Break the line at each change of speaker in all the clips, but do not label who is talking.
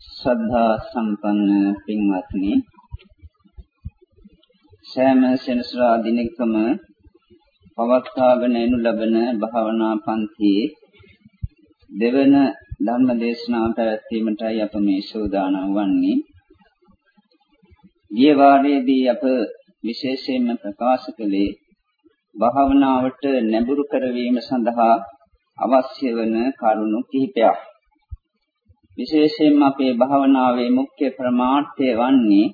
ශ්‍රද්ධා සම්පන්න පින්වත්නි සෑම සෙනසුරා දිනකම පවත්වාගෙන යනු ලබන භාවනා පන්තියේ දෙවන ධර්ම දේශනාව පැවැත්වීමටයි අප මේ සූදානම් වන්නේ. ගිය වාරයේදී අප විශේෂයෙන්ම ප්‍රකාශ කළේ භාවනාවට නැඹුරු කරවීම සඳහා අවශ්‍ය වන කරුණු කිහිපයක්. විශේෂයෙන්ම අපේ භාවනාවේ මුඛ්‍ය ප්‍රමාණ්‍යය වන්නේ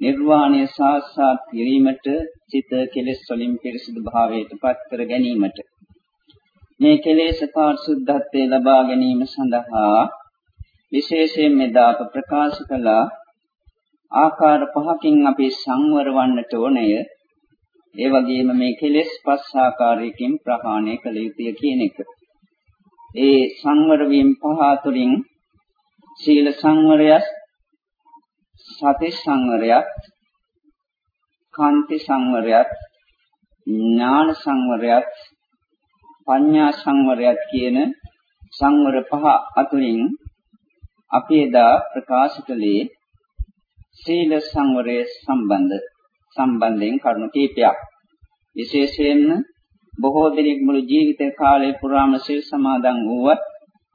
නිර්වාණය සාක්ෂාත් කිරීමට චිත කෙලෙස් වලින් පිරිසිදු භාවයට පත් කර ගැනීමට මේ කෙලෙස් පාරිශුද්ධත්වයේ ලබා ගැනීම සඳහා විශේෂයෙන් මෙදා අප ප්‍රකාශ කළ ආකාර පහකින් අපි සංවර වන්නට ඕනය ඒ වගේම මේ කෙලෙස් පස් ආකාරයකින් ප්‍රහාණය කළ යුතුය කියන එක. ඒ සංවර වීම පහ තුළින් සීල සංවරයත් සති සංවරයත් කාන්ති සංවරයත් ඥාන සංවරයත් පඤ්ඤා සංවරයත් කියන සංවර පහ අතුරින් අපි එදා ප්‍රකාශ කළේ සීල සංවරය සම්බන්ධ සම්බන්ධයෙන් කරුණු කීපයක්. විශේෂයෙන්ම බොහෝ දෙනෙක් මුළු ජීවිත කාලය පුරාම සීල් සමාදන් වූවත්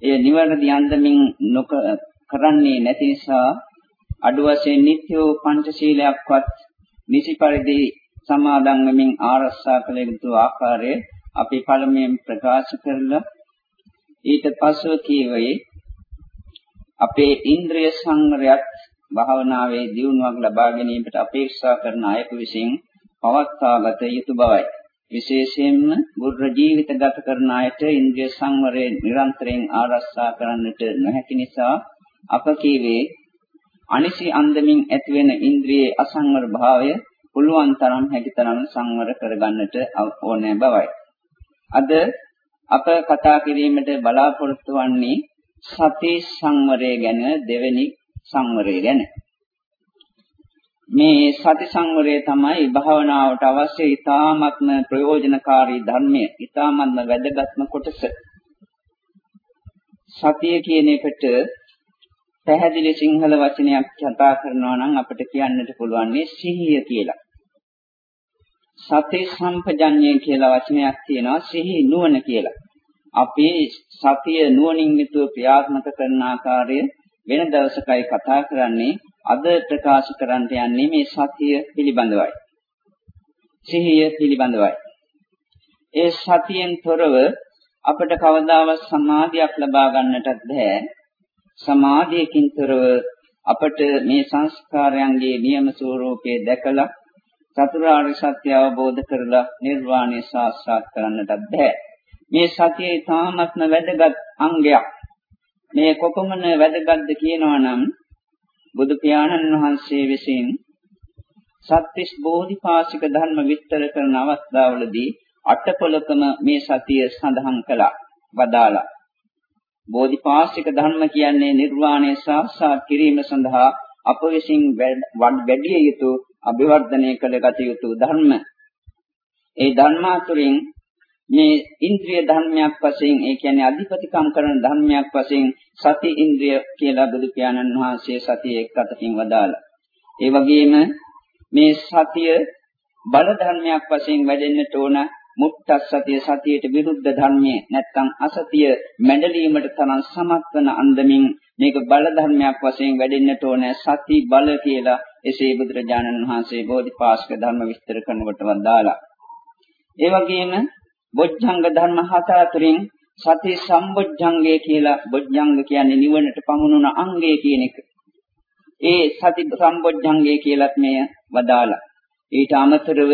එය නිවැරදි අන්දමින් නොක කරන්නේ නැති නිසා අඩු වශයෙන් නිත්‍ය පංචශීලයක්වත් නිසි පරිදි සමාදන් වෙමින් ආරක්ෂා කළ යුතු ආකාරය අපි පළමුවෙන් ප්‍රකාශ කරලා ඊට පස්ව කීවේ අපේ ඉන්ද්‍රිය සංවරයත් භාවනාවේ දියුණුවක් ලබා ගැනීමට අපේක්ෂා කරන අයෙකු විසින් පවත්වාගත යුතු බවයි. විශේෂයෙන්ම බුද්ධ ජීවිත ගත කරන අයට ඉන්ද්‍රිය සංවරය නිරන්තරයෙන් ආරක්ෂා කරන්නට නොහැකි නිසා අප කීවේ අනිසි අන්දමින් ඇතිවෙන ඉන්ද්‍රියේ අසංවර භාවය පුළුවන් තරම් හැකිතරම් සංවර කරගන්නට ඕනෑ බවයි. අද අප කතා කිරීමට බලාපොරොත්තු වන්නේ සති සංවරය ගැන දෙවෙනි සංවරය ගැන. මේ සති සංවරය තමයි භාවනාවට අවශ්‍ය ඊ타ත්ම ප්‍රයෝජනකාරී ධර්මය, ඊ타ත්ම වැදගත්ම කොටස. සතිය කියන එකට පැහැදිලි සිංහල වචනයක් කතා කරනවා නම් අපිට කියන්නට පුළුවන් සිහිය කියලා. සති සම්පජඤ්ඤය කියලා වචනයක් තියෙනවා සිහි නුවණ කියලා. අපි සතිය නුවණින් යුතුව ක්‍රියාත්මක කරන ආකාරය වෙන දවසකයි කතා කරන්නේ අද ප්‍රකාශ කරන්න යන්නේ මේ සතිය පිළිබඳවයි. සිහිය පිළිබඳවයි. ඒ සතියෙන් තොරව අපට කවදාවත් සමාධියක් ලබා ගන්නටත් බෑ. සමාධියකින් තොරව අපට මේ සංස්කාරයන්ගේ නියම ස්වરૂපය දැකලා චතුරාර්ය සත්‍ය අවබෝධ කරලා නිර්වාණය සාක්ෂාත් කරන්නටත් බෑ. මේ සතිය ඊ타ත්ම වැදගත් අංගයක්. මේ කොපමණ වැදගත්ද කියනවා නම් බුදු පියාණන් වහන්සේ විසින් සත්‍තිස් බෝධිපාශික ධර්ම විස්තර කරන අවස්ථාවලදී අටපොලකම මේ සතිය සඳහන් කළා. වදාලා බෝධිපාශික ධර්ම කියන්නේ නිර්වාණය සාක්ෂාත් කිරීම සඳහා අප විසින් වැඩි යුතු අභිවර්ධනය කළ ගත යුතු ධර්ම. ඒ ධර්මාතුරින් මේ ඉන්ද්‍රිය ධර්මයක් වශයෙන් ඒ කියන්නේ අධිපතිකම් කරන ධර්මයක් වශයෙන් සති ඉන්ද්‍රිය කියලා බුදු පියාණන් වහන්සේ සතිය එක් අතකින් වදාලා. ඒ වගේම මේ සතිය බල ධර්මයක් වශයෙන් වැඩෙන්නට ඕන මුක්තස්සතිය සතියට විරුද්ධ ධර්මයේ නැත්නම් අසතිය මැඩලීමට තරම් සමත් වන අන්දමින් මේක බල ධර්මයක් වශයෙන් වැඩෙන්නට ඕන සති බල කියලා එසේ බුදුරජාණන් වහන්සේ බෝධිපාශක ධර්ම විස්තර කරනකොට වදාලා. ඒ වගේම බොජ්ජංග ධර්ම හත අතරින් සති සම්බොජ්ජංගය කියලා බොජ්ජංග කියන්නේ නිවනට පමුණුන අංගය කියන එක. ඒ සති සම්බොජ්ජංගය කියලත් මෙය වදාලා. ඊට අමතරව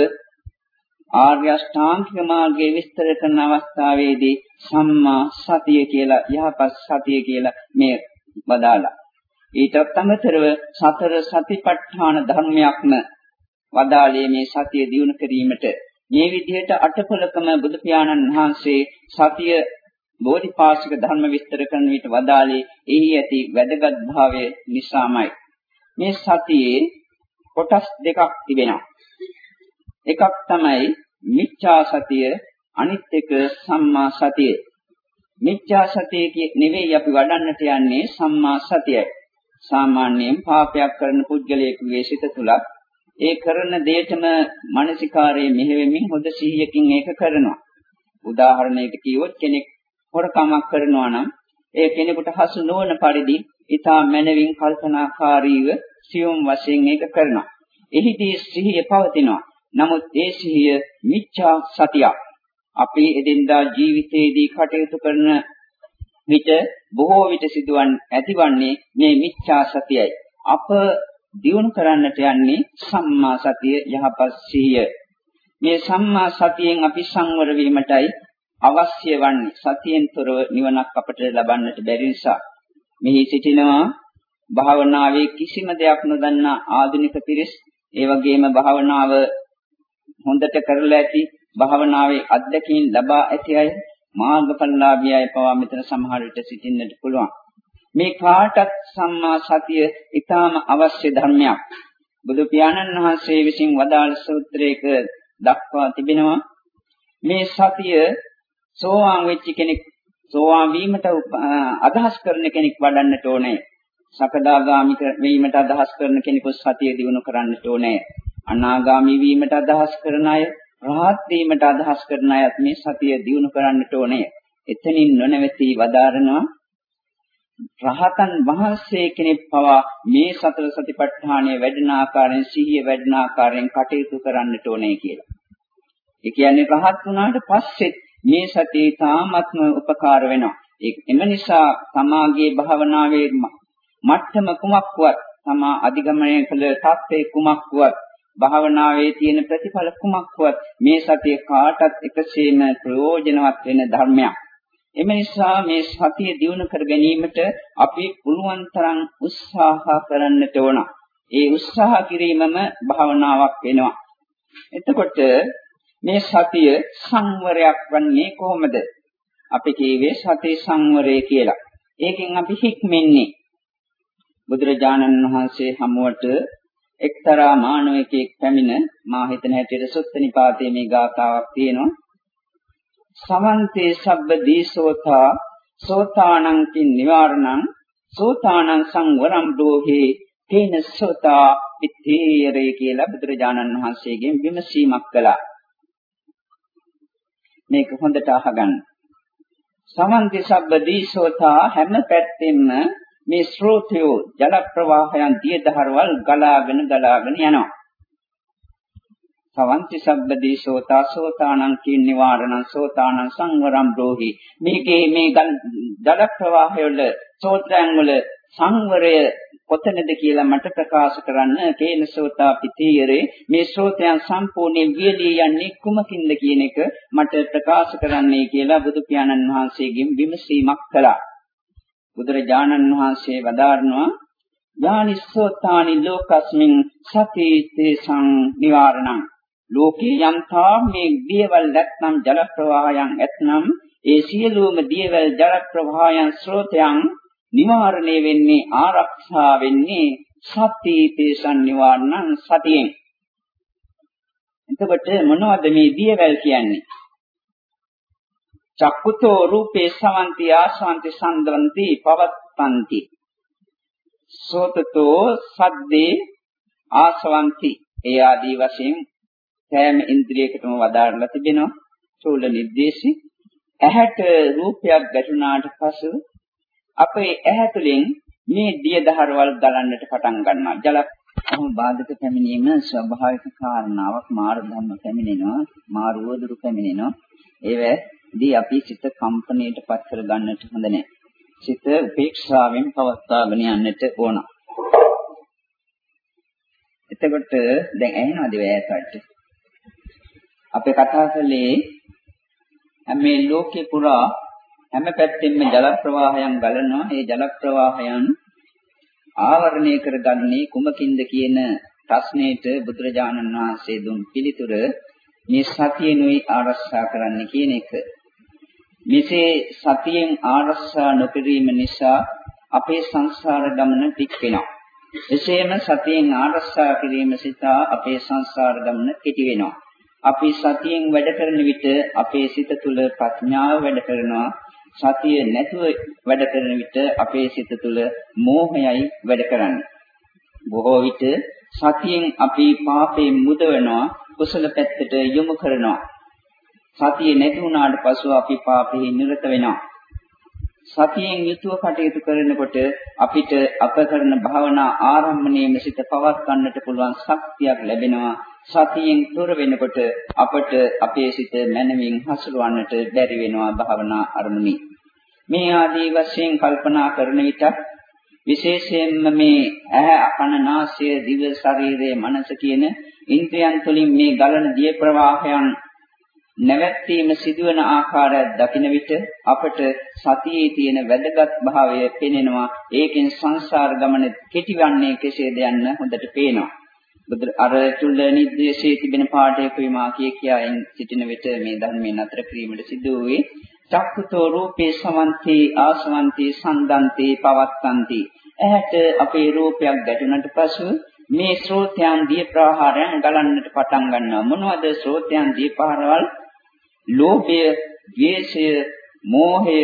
ආර්ය අෂ්ටාංගික මාර්ගයේ විස්තර කරන අවස්ථාවේදී සම්මා සතිය කියලා යහපත් සතිය කියලා මේ වදාලා. ඊටත් අමතරව සතර සතිපට්ඨාන ධර්මයක්ම වදාළේ මේ සතිය දියුණු කිරීමට මේ විදිහට අටපොලකම බුදු පියාණන් වහන්සේ සතිය බෝධිපාශික ධර්ම විස්තර කරන විට වදාළේ එහි ඇති වැදගත් භාවය නිසාමයි. මේ සතියේ කොටස් දෙකක් තිබෙනවා. එකක් තමයි මිච්ඡා සතිය අනිත් එක සම්මා සතිය. මිච්ඡා සතිය නෙවෙයි අපි වඩන්නට යන්නේ සම්මා සතියයි. සාමාන්‍යයෙන් පාපයක් කරන පුද්ගලයෙකුගේ සිත තුලත් ඒ කරන දෙයටම මානසිකාරයේ මෙහෙවෙමින් හොඳ සිහියකින් ඒක කරනවා. උදාහරණයකට කිව්වොත් කෙනෙක් හොරකමක් කරනවා නම් ඒ කෙනෙකුට හසු නොවන පරිදි ඊටා මනවින් කල්පනාකාරීව සියුම් වශයෙන් ඒක කරනවා. එහිදී සිහිය පවතිනවා. නමුත් ඒ සිහිය මිච්ඡා සතියක්. අපි එදින්දා ජීවිතයේදී කටයුතු කරන විට බොහෝ විට සිදුවන් ඇතිවන්නේ මේ මිච්ඡා සතියයි. අප දියුණු කරන්නට යන්නේ සම්මා සතිය යහපත් සිහිය. මේ සම්මා සතියෙන් අපි සංවර වීමටයි අවශ්‍ය වන්නේ. සතියෙන් තොරව නිවනක් අපට ලබන්නට බැරි නිසා. මෙහි සිටිනවා භාවනාවේ කිසිම දෙයක් නොදන්නා ආධුනික පිරිස් ඒ වගේම භාවනාව හොඳට කරලා ඇති භාවනාවේ අත්දැකීම් ලබා ඇති අය මාර්ගඵලලාභී අය පවා මෙතන සමහර විට සිටින්නට පුළුවන්. මේ කාටත් සම්මා සතිය ඊටාම අවශ්‍ය ධර්මයක්. බුදු පියාණන් වහන්සේ විසින් වදාළ සූත්‍රයක දක්වා තිබෙනවා මේ සතිය සෝවාන් වෙච්ච කෙනෙක් සෝවාන් වීමට අදහස් කරන කෙනෙක් වඩන්නට ඕනේ. සකදාගාමි වීමට අදහස් කරන කෙනෙකු සතිය දිනු කරන්නට ඕනේ. අනාගාමි වීමට අදහස් කරන අය රහත් වීමට අදහස් කරන අයත් මේ සතිය දිනු කරන්නට ඕනේ. එතනින් නොනවති වදාරනවා රහතන් වහන්සේ කෙනෙක් පවා මේ සතර සතිපට්ඨානය වැඩෙන ආකාරයෙන් සිහිය වැඩෙන ආකාරයෙන් කටයුතු කරන්නට ඕනේ කියලා. ඒ කියන්නේ රහත් වුණාට පස්සෙත් මේ සතිය තාමත්ම උපකාර වෙනවා. එම නිසා සමාගයේ භාවනාවේ මට්ටම කුමක්වත් තමා අධිගමනය කළ තත්ත්වේ කුමක්වත් භාවනාවේ තියෙන ප්‍රතිඵල කුමක්වත් මේ සතිය කාටත් එකසේම ප්‍රයෝජනවත් වෙන ධර්මයක්. එම නිසා මේ සතිය දිනු කර ගැනීමට අපි පුළුවන් තරම් උත්සාහ කරන්නට ඕන. ඒ උත්සාහ කිරීමම භාවනාවක් වෙනවා. එතකොට මේ සතිය සංවරයක් වන්නේ කොහොමද? අපි කියවේ සති සංවරය කියලා. ඒකෙන් අපි හික්මෙන්නේ. බුදුරජාණන් වහන්සේ හමුවට එක්තරා මානවකෙක් පැමිණ මා හිතන හැටියට සුත්ත නිපාතයේ මේ ගාථාවක් තියෙනවා. සමන්තේ සබ්බ දීසෝතා සෝතානං කින් නිවාරණං සෝතානං සංවරම් දෝහේ තේන සෝතා පිටේරේ කියලා බුදුරජාණන් වහන්සේගෙන් විමසීමක් කළා. මේක හොඳට අහගන්න. සමන්ති සබ්බ දීසෝතා හැම පැත්තෙම මේ ස්රෝතයෝ ජල ප්‍රවාහයන් දිය දහරවල් ගලාගෙන ගලාගෙන යනවා. සවන්ති සබ්බදී සෝතා සෝතානං කින් නිවාරණං සෝතානං සංවරම් රෝහි මේකේ මේ ජල ප්‍රවාහය වල සෝතයන් වල සංවරය කොතනද කියලා මට ප්‍රකාශ කරන්න කේන සෝතා පිටියරේ මේ සෝතයන් සම්පූර්ණයෙන් වියලී යන්නේ කුමකින්ද කියන එක මට ප්‍රකාශ කරන්නයි කියලා බුදු පියාණන් වහන්සේගෙන් විමසීමක් කළා බුදුරජාණන් වහන්සේ වදාරනවා යානිස්සෝතානි ලෝකස්මින් සති තේසං නිවාරණං. ලෝකේ යම්තා මේ දියවල් නැත්නම් ජල ප්‍රවාහයන් ඇතනම් ඒ සියලුම දියවල් ජල ප්‍රවාහයන් ස්රෝතයන් නිවාරණය වෙන්නේ ආරක්ෂා වෙන්නේ සති තේසං නිවාරණං සතියෙන්. එතකොට මොනවද මේ දියවැල් කියන්නේ? චක්කුතෝ රූපේ සමන්ති ආසවන්ති සම්දවಂತಿ පවත්තಂತಿ සෝතතෝ සද්දේ ආසවන්ති. ඒ ආදී වශයෙන් සෑම ඉන්ද්‍රියකටම වදාරලා තිබෙනවා. චූල නිर्देशි ඇහැට රූපයක් ගැටුණාට පසු අපේ ඇහැ තුළින් මේ දිය දහරවල් ගලන්නට පටන් ගන්නවා. ජල අහම බාධක පැමිණීම ස්වභාවික කාරණාවක් මාර්ග ධර්ම පැමිණෙනවා මාරුවදුරු පැමිණෙනවා. ඒවැ දී අපි සිත කම්පණයට පත් කර ගන්නට හොඳ නැහැ. සිත උපේක්ෂාවෙන් පවත්වාගෙන යන්නට ඕන. එතකොට දැන් ඇහෙනවද ඔයයට? අපි කතා කළේ මේ ලෝකේ පුරා හැම පැත්තෙම ජල ප්‍රවාහයන් ගලනවා. ඒ ජල ප්‍රවාහයන් ආවරණය කරගන්නේ කුමකින්ද කියන ප්‍රශ්නෙට බුදුරජාණන් වහන්සේ දුන් පිළිතුර මේ සතියෙනුයි ආරක්ෂා කරන්න කියන එක. මෙසේ සතියෙන් ආරක්ෂා නොකිරීම නිසා අපේ සංසාර ගමන ටික් වෙනවා. එසේම සතියෙන් ආරක්ෂා කිරීම සිතා අපේ සංසාර ගමන කෙටි වෙනවා. අපි සතියෙන් වැඩ කරන විට අපේ සිත තුළ ප්‍රඥාව වැඩ කරනවා. සතිය නැතුව වැඩ කරන විට අපේ සිත තුළ මෝහයයි වැඩ කරන්නේ. බොහෝ විට සතියෙන් අපි පාපයෙන් මුදවනවා කුසල පැත්තට යොමු කරනවා. සතිය නැති වුණාට පසු අපි පාපෙහි නිරත වෙනවා. සතියෙන් යුතුව කටයුතු කරනකොට අපිට අප කරන භාවනා ආරම්භණයේම සිට පවත් ගන්නට පුළුවන් ශක්තියක් ලැබෙනවා. සතියෙන් තොර වෙනකොට අපට අපේ සිත මනමින් හසුරවන්නට බැරි වෙනවා භාවනා අරමුණේ. මේ ආදී වශයෙන් කල්පනා කරන විට විශේෂයෙන්ම මේ ඇහැ කන නාසය දිව ශරීරය මනස කියන ඉන්ද්‍රයන් තුළින් මේ ගලන දිය ප්‍රවාහයන් නැවැත්වීම සිදුවන ආකාරය දකින විට අපට සතියේ තියෙන වැදගත් භාවය පෙනෙනවා. ඒකෙන් සංසාර ගමන කෙටිවන්නේ කෙසේද යන්න හොඳට පේනවා. බුදු අර තුල නිද්දේශයේ තිබෙන පාඩයක විමා කිය කියායින් සිටින විට මේ ධර්මයෙන් අතර කිරීමට සිදු වූයේ චක්කුතෝ රූපේ සමන්ති ආසවන්ති සන්දන්ති පවත්තන්ති. ඇහැට අපේ රූපයක් ගැටුණට පසු මේ ශ්‍රෝතයන් දිය ප්‍රහාරයන් ගලන්නට පටන් ගන්නවා. මොනවද ශ්‍රෝතයන් දිය ප්‍රහාරවල්? ලෝභය ද්වේෂය මෝහය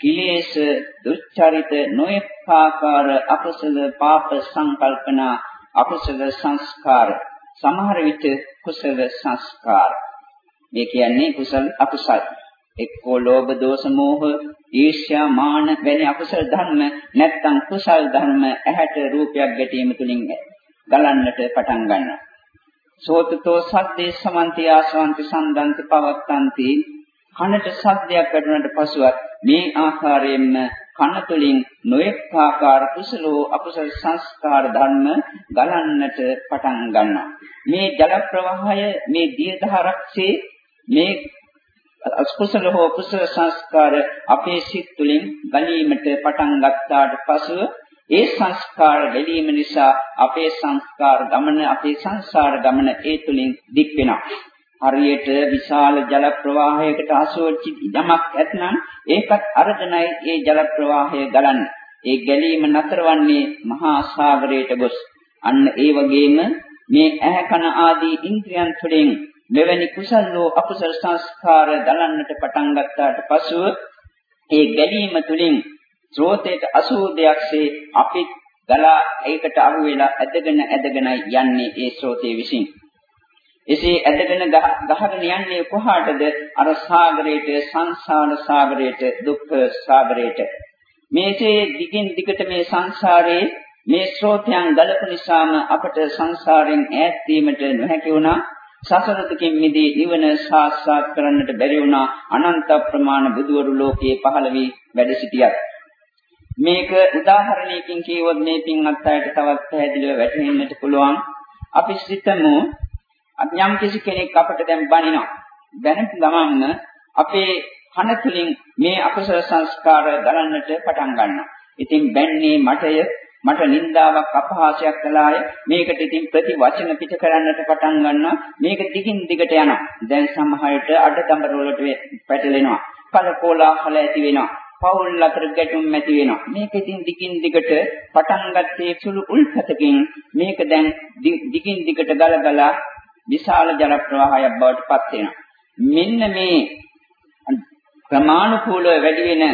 කිලේශ දුච්චරිත නොඑකාකාර අකුසල පාප සංකල්පනා අකුසල සංස්කාර. සමහර විට කුසල සංස්කාර. මේ කියන්නේ කුසල අකුසල. එක්කෝ ලෝභ දෝෂ මෝහ ඊර්ෂ්‍යා මාන වැනි අකුසල ධර්ම නැත්තම් කුසල ධර්ම ඇහැට රූපයක් ගැටීම තුලින් ගලන්නට පටන් ගන්නවා. සෝතතෝ සද්දේ සමන්ති ආසවන්ති සම්දන්ති පවත්තන්ති. කනට සද්දයක් වැටුණට පසුවත් මේ ආකාරයෙන්ම කන තුළින් නොඑක ආකාර කුසලෝ අකුසල සංස්කාර ධර්ම ගලන්නට පටන් ගන්නවා. මේ ජල ප්‍රවාහය මේ දිය දහරක්සේ මේ අකුසල හෝ කුසල සංස්කාර අපේ සිත් තුළින් ගලීමට පටන් ගත්තාට පසුව ඒ සංස්කාර ගැලීම නිසා අපේ සංස්කාර ගමන අපේ සංසාර ගමන ඒ තුලින් දික් වෙනවා. හරියට විශාල ජල ප්‍රවාහයකට අසෝචි යමක් ඇතනම් ඒකත් අරගෙනයි ඒ ජල ප්‍රවාහය ගලන්නේ. ඒ ගැලීම නතරවන්නේ මහා සාගරයට ගොස්. අන්න ඒ වගේම මේ ඇහැ කන ආදී ඉන්ද්‍රියන් තුළින් මෙවැනි කුසල හෝ අකුසල සංස්කාර දලන්නට පටන් ගත්තාට පසුව ඒ ගැලීම තුළින් ස්රෝතයට අසූදයක්සේ අපි ගලා ඒකට අහු වෙලා ඇදගෙන ඇදගෙනයි යන්නේ ඒ ස්රෝතයේ විසින්. එසේ ඇදගෙන ගහගෙන යන්නේ කොහාටද? අර සාගරයට, සංසාර සාගරයට, දුක්ඛ සාගරයට. මේසේ දිගින් දිගට මේ සංසාරේ මේ ස්රෝතයන් ගලපු නිසාම අපට සංසාරයෙන් ඈත් වීමට නොහැකි වුණා. සසර දුකින් මිදී නිවන සාක්ෂාත් කරන්නට බැරි වුණා. අනන්ත ප්‍රමාණ බුදුවරු ලෝකයේ පහළ වී වැඩ සිටියත් මේක උදාහරණයකින් කියවොත් මේ පින්වත් අයට තවත් පැහැදිලිව වැටහෙන්නට පුළුවන්. අපි සිතමු යම් කිසි කෙනෙක් අපට දැන් බනිනවා. දැනෙන ගමන්න අපේ කන තුලින් මේ අකුසල සංස්කාර දරන්නට පටන් ගන්නවා. ඉතින් බැන්නේ මටය මට නින්දාවක් අපහාසයක් කළාය මේකට ඉතින් ප්‍රතිවචන පිට කරන්නට පටන් ගන්නවා මේක දිගින් දිගට යනවා දැන් සමහරට අඩදඹර වලට පැටලෙනවා කලකෝලාහල ඇති වෙනවා පවුල් අතර ගැටුම් ඇති වෙනවා. මේක ඉතින් දිගින් දිගට පටන් ගත්තේ සුළු උල්පතකින් මේක දැන් දිගින් දිගට ගලගලා විශාල ජල ප්‍රවාහයක් බවට පත් වෙනවා. මෙන්න මේ ප්‍රමාණිකූලව වැඩි වෙන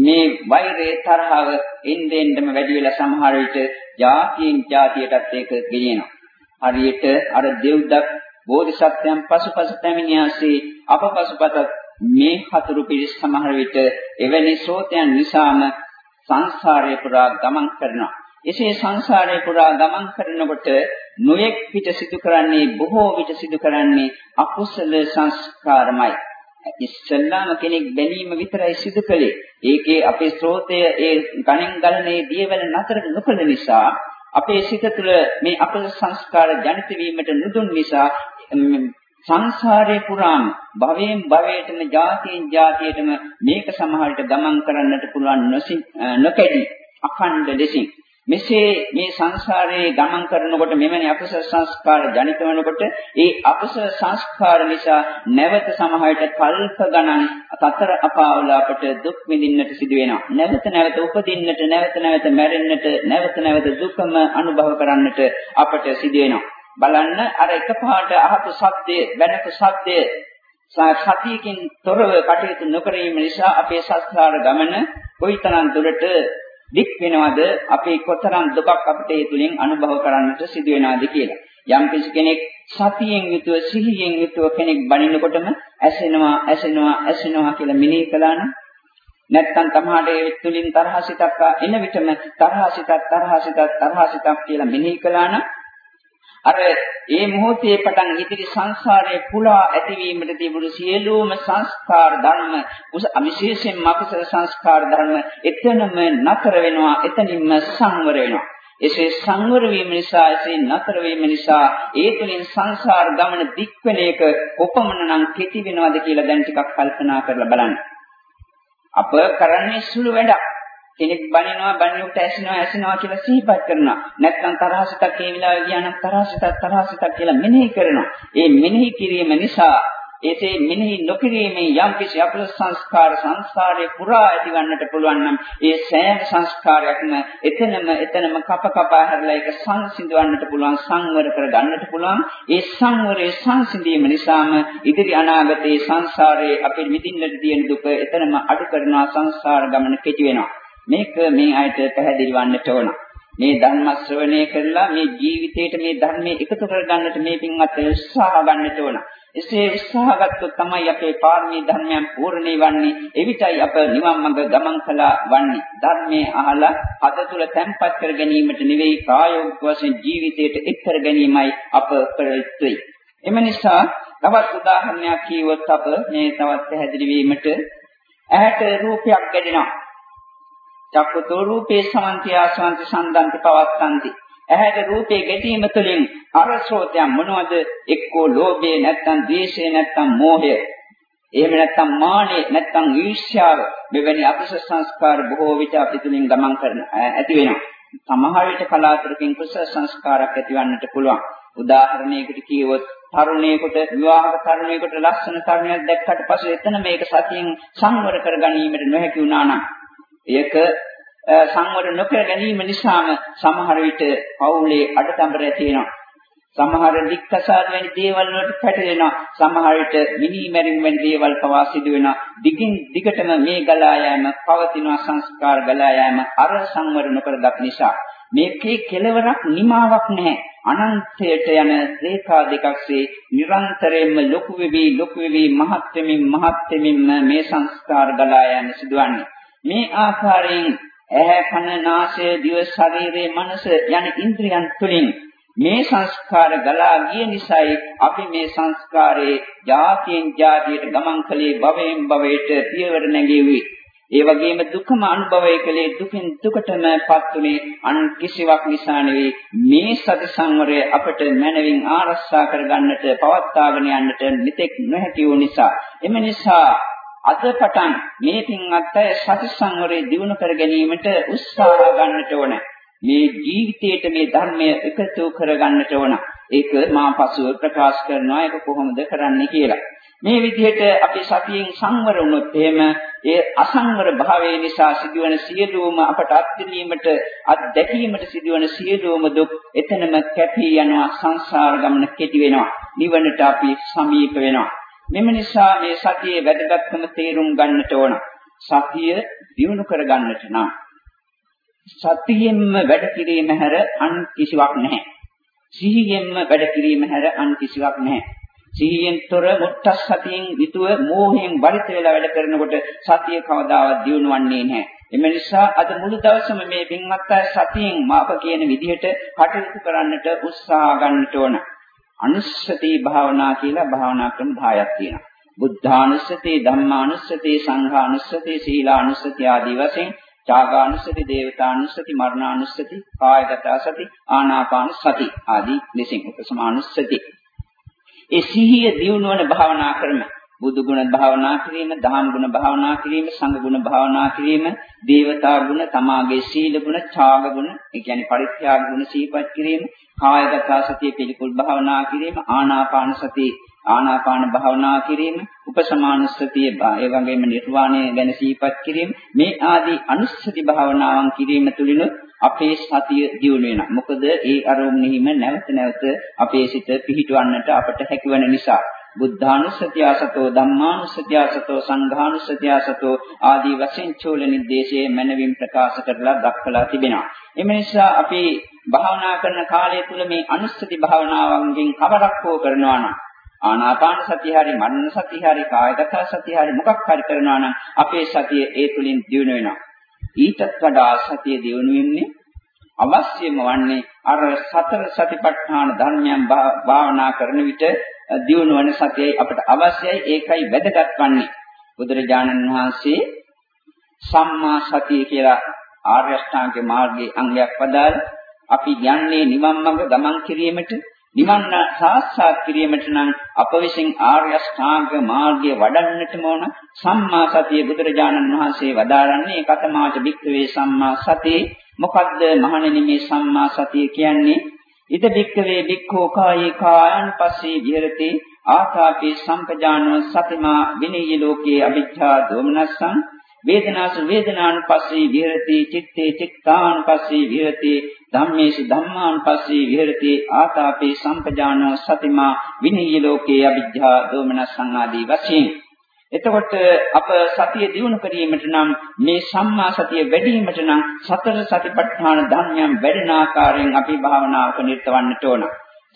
මේ වෛරයේ තරහව එන්නෙන්දම වැඩි වෙලා සමහර විට જાතියෙන් જાතියටත් ඒක ගෙනියනවා. හරියට අර දෙව්දත් බෝධිසත්වයන් පසුපස පැමිණියාසේ අප පසුපසත් මේ හතුරු පිරිස් සමහර විට එවැනි ශ්‍රෝතයන් නිසාම සංසාරේ පුරා ගමන් කරනවා. එසේ සංසාරේ පුරා ගමන් කරනකොට නොයෙක් පිට සිදු කරන්නේ බොහෝ විට සිදු කරන්නේ අකුසල සංස්කාරමයි. ඉස්සල්ලාම කෙනෙක් බැලීම විතරයි සිදු කළේ. ඒකේ අපේ ශ්‍රෝතය ඒ ගණන් ගලනේ දියවැල නතර නොකළ නිසා අපේ සිත තුළ මේ අකුසල සංස්කාර ජනිත වීමට නුදුන් නිසා සංසාරේ පුරාම භවයෙන් භවයටම ජාතියෙන් ජාතියටම මේක සමහරට ගමන් කරන්නට පුළුවන් නොකැඩි අඛණ්ඩ ලෙසින් මෙසේ මේ සංසාරයේ ගමන් කරනකොට මෙවැනි අකුසල සංස්කාර ජනිත වෙනකොට ඒ අකුසල සංස්කාර නිසා නැවත සමහරට කල්ප ගණන් සතර අපාවල අපට දුක් විඳින්නට සිදු වෙනවා. නැවත නැවත උපදින්නට, නැවත නැවත මැරෙන්නට, නැවත නැවත දුකම අනුභව කරන්නට අපට සිදු වෙනවා. බලන්න අර එකපාරට අහපු සද්දය වෙනක සද්දය සතියකින් තොරව කටයුතු නොකිරීම නිසා අපේ සංස්කාර ගමන කොයිතරම් දුරට දික් වෙනවද අපේ කොතරම් දුකක් අපිට ඒ තුලින් අනුභව කරන්නට සිදු වෙනවද කියලා. යම් කෙනෙක් සතියෙන් යුතුව සිහියෙන් යුතුව කෙනෙක් බණිනකොටම ඇසෙනවා ඇසෙනවා ඇසෙනවා කියලා මෙනෙහි කළා නම් නැත්තම් තමහාට ඒ තුලින් තරහ සිතක් එන විටම තරහ සිතක් තරහ සිතක් තරහ සිතක් කියලා මෙනෙහි කළා නම් අර ඒ මොහොතේ පටන් ඉදිරි සංසාරයේ පුරා ඇතිවීමට තිබුණු සියලුම සංස්කාර ධර්ම විශේෂයෙන් මකසල සංස්කාර ධර්ම එතනම නතර වෙනවා එතනින්ම සංවර වෙනවා එසේ සංවර වීම නිසා එසේ නතර වීම නිසා ඒ තුලින් සංසාර ගමන දික්වෙන එක කොපමණනම් කෙටි වෙනවද කියලා දැන් ටිකක් කල්පනා කරලා බලන්න. අප කරන්නේ සුළු වැඩක්. කෙනෙක් බනිනවා බනිනුට ඇසිනවා ඇසිනවා කියලා සිහිපත් කරනවා. නැත්නම් තරහසිතක් ඒ වෙලාවේ ගියා නම් තරහසිතක් තරහසිතක් කියලා මෙනෙහි කරනවා. ඒ මෙනෙහි කිරීම නිසා එසේ මෙනෙහි නොකිරීමේ යම් කිසි අකුසල සංස්කාර සංසාරේ පුරා ඇතිවන්නට පුළුවන් නම් ඒ සෑම සංස්කාරයක්ම එතනම එතනම කප කපා හැරලා ඒක සංසිඳවන්නට පුළුවන් සංවර කර ගන්නට පුළුවන් ඒ සංවරයේ සංසිඳීම නිසාම ඉදිරි අනාගතයේ සංසාරයේ අපේ විඳින්නට තියෙන දුක එතනම අඩු කරනවා සංසාර ගමන කෙටි වෙනවා මේක මේ අයට පැහැදිලි වන්නට ඕන මේ ධර්ම ශ්‍රවණය කරලා මේ ජීවිතේට මේ ධර්මයේ එකතු කර ගන්නට මේ පින්වත් උත්සාහ ගන්නට ඕන. එසේ උත්සාහ ගත්තොත් තමයි අපේ පාරමී ධර්මයන් පූර්ණේ වන්නේ. එවිටයි අප නිවන් මඟ ගමන් කළා වන්නේ. ධර්මයේ අහලා අද තුල තැම්පත් කර ගැනීමට නෙවෙයි ප්‍රායෝගික වශයෙන් ජීවිතයට එක් කර ගැනීමයි අප කළ යුත්තේ. එම නිසා තවත් උදාහරණයක් කියවොත් අප මේ තවත් පැහැදිලි වීමට ඇහැට රූපයක් ගැදෙනවා. චක්කතෝ රූපේ සමන්ති ආසවන්ති සම්දන්ති පවත්තන්ති. ඇහැට රූපේ ගැටීම තුළින් අර ශ්‍රෝතයන් මොනවද? එක්කෝ ලෝභය නැත්නම් ද්වේෂය නැත්නම් මෝහය. එහෙම නැත්නම් මානෙ නැත්නම් ඊර්ෂ්‍යාව මෙවැනි අකුසල සංස්කාර බොහෝ විට අපි තුලින් ගමන් කරන ඇති වෙනවා. සමහර විට කලාතුරකින් කුසල සංස්කාරයක් ඇතිවන්නට පුළුවන්. උදාහරණයකට කියවොත් තරුණයෙකුට විවාහක තරුණයෙකුට ලස්සන තරුණයක් දැක්කට පසු එතන මේක සතියෙන් සංවර කර ගැනීමට නොහැකි වුණා නම් ඒක සංවර නොකර ගැනීම නිසාම සමහර විට පවුලේ අඩතඹර ඇති වෙනවා. සමහර දික්කසාද වැනි දේවල් වලට පැටලෙනවා. සමහර විට මිනි මැරිම් වැනි දේවල් පවා සිදු වෙනවා. දිගින් දිගටම මේ ගලා යෑම පවතින සංස්කාර ගලා යෑම අර සංවර නොකර දක් නිසා මේකේ කෙලවරක් නිමාවක් නැහැ. අනන්තයට යන රේඛා දෙකක්සේ නිරන්තරයෙන්ම ලොකු වෙවි ලොකු වෙවි මහත් වෙමින් මහත් වෙමින් මේ සංස්කාර ගලා යන සිදුවන්නේ. මේ ආකාරයෙන් ඇහැ කන නාසය දිව ශරීරයේ මනස යන ඉන්ද්‍රියන් තුළින් මේ සංස්කාර ගලා ගිය නිසායි අපි මේ සංස්කාරයේ જાතියෙන් જાතියට ගමන් කළේ භවයෙන් භවයට පියවර නැගෙවි. ඒ වගේම දුකම අනුභවය කළේ දුකින් දුකටමපත් උනේ අන් කිසිවක් නිසා නෙවෙයි මේ සති සංවරය අපට මනවින් ආරක්ෂා කරගන්නට පවත්වාගෙන යන්නට නිතෙක් නොහැකි වූ නිසා එම නිසා අද පටන් මේ පින්වත් අය සති සංවරය දිනු කර ගැනීමට උත්සාහ ගන්නට ඕන. මේ ජීවිතයට මේ ධර්මය එකතු කර ගන්නට ඕන. ඒක මා පසුව ප්‍රකාශ කරනවා ඒක කොහොමද කරන්නේ කියලා. මේ විදිහට අපි සතියෙන් සංවර වුණොත් එහෙම ඒ අසංවර භාවය නිසා සිදුවන සියලුම අපට අත්දැකීමට අත්දැකීමට සිදුවන සියලුම දුක් එතනම කැපී යනවා සංසාර ගමන කෙටි වෙනවා නිවනට අපි සමීප වෙනවා මෙම නිසා මේ සතියේ වැදගත්කම තේරුම් ගන්නට ඕන. සතිය දියුණු කර ගන්නට නම් සතියෙන්ම වැඩ කිරීම හැර අන් කිසිවක් නැහැ. සිහියෙන්ම වැඩ කිරීම හැර අන් කිසිවක් නැහැ. සිහියෙන් තොර මුත්තස් සතියෙන් යුතුව මෝහයෙන් බරිත වෙලා වැඩ කරනකොට සතිය කවදාවත් දියුණු වන්නේ නැහැ. එම නිසා අද මුළු දවසම මේ පින්වත් අය සතියෙන් මාප කියන විදිහට කටයුතු කරන්නට උත්සාහ ගන්නට ඕන. අනුස්සති භාවනා කියලා භාවනා ක්‍රම 10ක් තියෙනවා. බුද්ධානුස්සති, ධම්මානුස්සති, සංඝානුස්සති, සීලානුස්සති ආදී වශයෙන් ඡාගානුස්සති, දේවතානුස්සති, මරණානුස්සති, කායගත සති, ආනාපාන සති ආදී ලෙසින් උපසමානුස්සති. ඒ සිහිය දියුණුවන භාවනා ක්‍රම බුදු ගුණ භාවනා කිරීම, දහම් ගුණ භාවනා කිරීම, සංඝ ගුණ භාවනා කිරීම, දේවතා ගුණ, තමාගේ සීල ගුණ, ඡාග ගුණ, ඒ කියන්නේ පරිත්‍යාග ගුණ සීපත් කිරීම, කායගත සතිය පිළිකුල් භාවනා කිරීම, ආනාපාන සතිය ආනාපාන භාවනා කිරීම, උපසමානුස්සතිය, ඒ වගේම නිර්වාණය ගැන සීපත් කිරීම, මේ ආදී අනුස්සති භාවනාවන් කිරීම තුළින් අපේ සතිය දියුණු වෙනවා. මොකද ඒ අරමුණෙහිම නැවත නැවත අපේ සිත පිහිටවන්නට අපට හැකිවන නිසා. බුද්ධානුස්සතිය සතෝ ධම්මානුස්සතිය සතෝ සංඝානුස්සතිය සතෝ ආදී වශයෙන් චූල නිर्देशයේ මනවින් ප්‍රකාශ කරලා දක්වලා තිබෙනවා. එම නිසා අපි භාවනා කරන කාලය තුල මේ අනුස්සති භාවනාවන්ගෙන් කවරක් හෝ කරනවා නම් ආනාපාන සතිය හරි මනන සතිය හරි කායගත සතිය හරි මොකක් හරි කරනවා නම් අපේ සතිය ඒ තුලින් දියුණු වෙනවා. ඊටත් වඩා සතිය දියුණු වෙන්නේ අවශ්‍යම වන්නේ අර සතර සතිපට්ඨාන ධර්මයන් භාවනා කරන විට දියුණු වන සතියයි අපට අවශ්‍යයි ඒකයි වැදගත් වන්නේ. බුදුරජාණන් වහන්සේ සම්මා සතිය කියලා ආර්ය අෂ්ටාංග මාර්ගයේ අංගයක් වදාළ අපි යන්නේ නිවන් මඟ ගමන් කිරීමට නිවන් සාක්ෂාත් කිරීමට නම් අප විසින් ආර්ය අෂ්ටාංග මාර්ගය වඩන්නටම ඕන සම්මා සතිය බුදුරජාණන් වහන්සේ වදාරන්නේ. කතමාච භික්ඛවේ සම්මා සතිය. මොකද්ද මහණෙනි මේ සම්මා සතිය කියන්නේ? ඉද භික්ඛවේ භික්ඛෝ කායේ කායන් පස්සේ විහෙරති. ආකාපේ සම්පජානෝ සතිමා විනීය ලෝකේ අවිච්ඡා දෝමනස්සං. වේදනාසු වේදනානුපස්සී විහෙරති. චිත්තේ චිත්තානුපස්සී විහෙරති. ධම්මේසු ධම්මානුපස්සී විහෙරති ආතාපේ සම්පජානෝ සතිමා විනීය ලෝකේ අවිජ්ජා දෝමනස්සං ආදී වශයෙන් එතකොට අප සතිය දිනු කිරීමට නම් මේ සම්මා සතිය වැඩිවීමට නම් සතර සතිපට්ඨාන ධර්මයන් වැඩෙන ආකාරයෙන් අපි භාවනාවක නිරතවන්නට ඕන.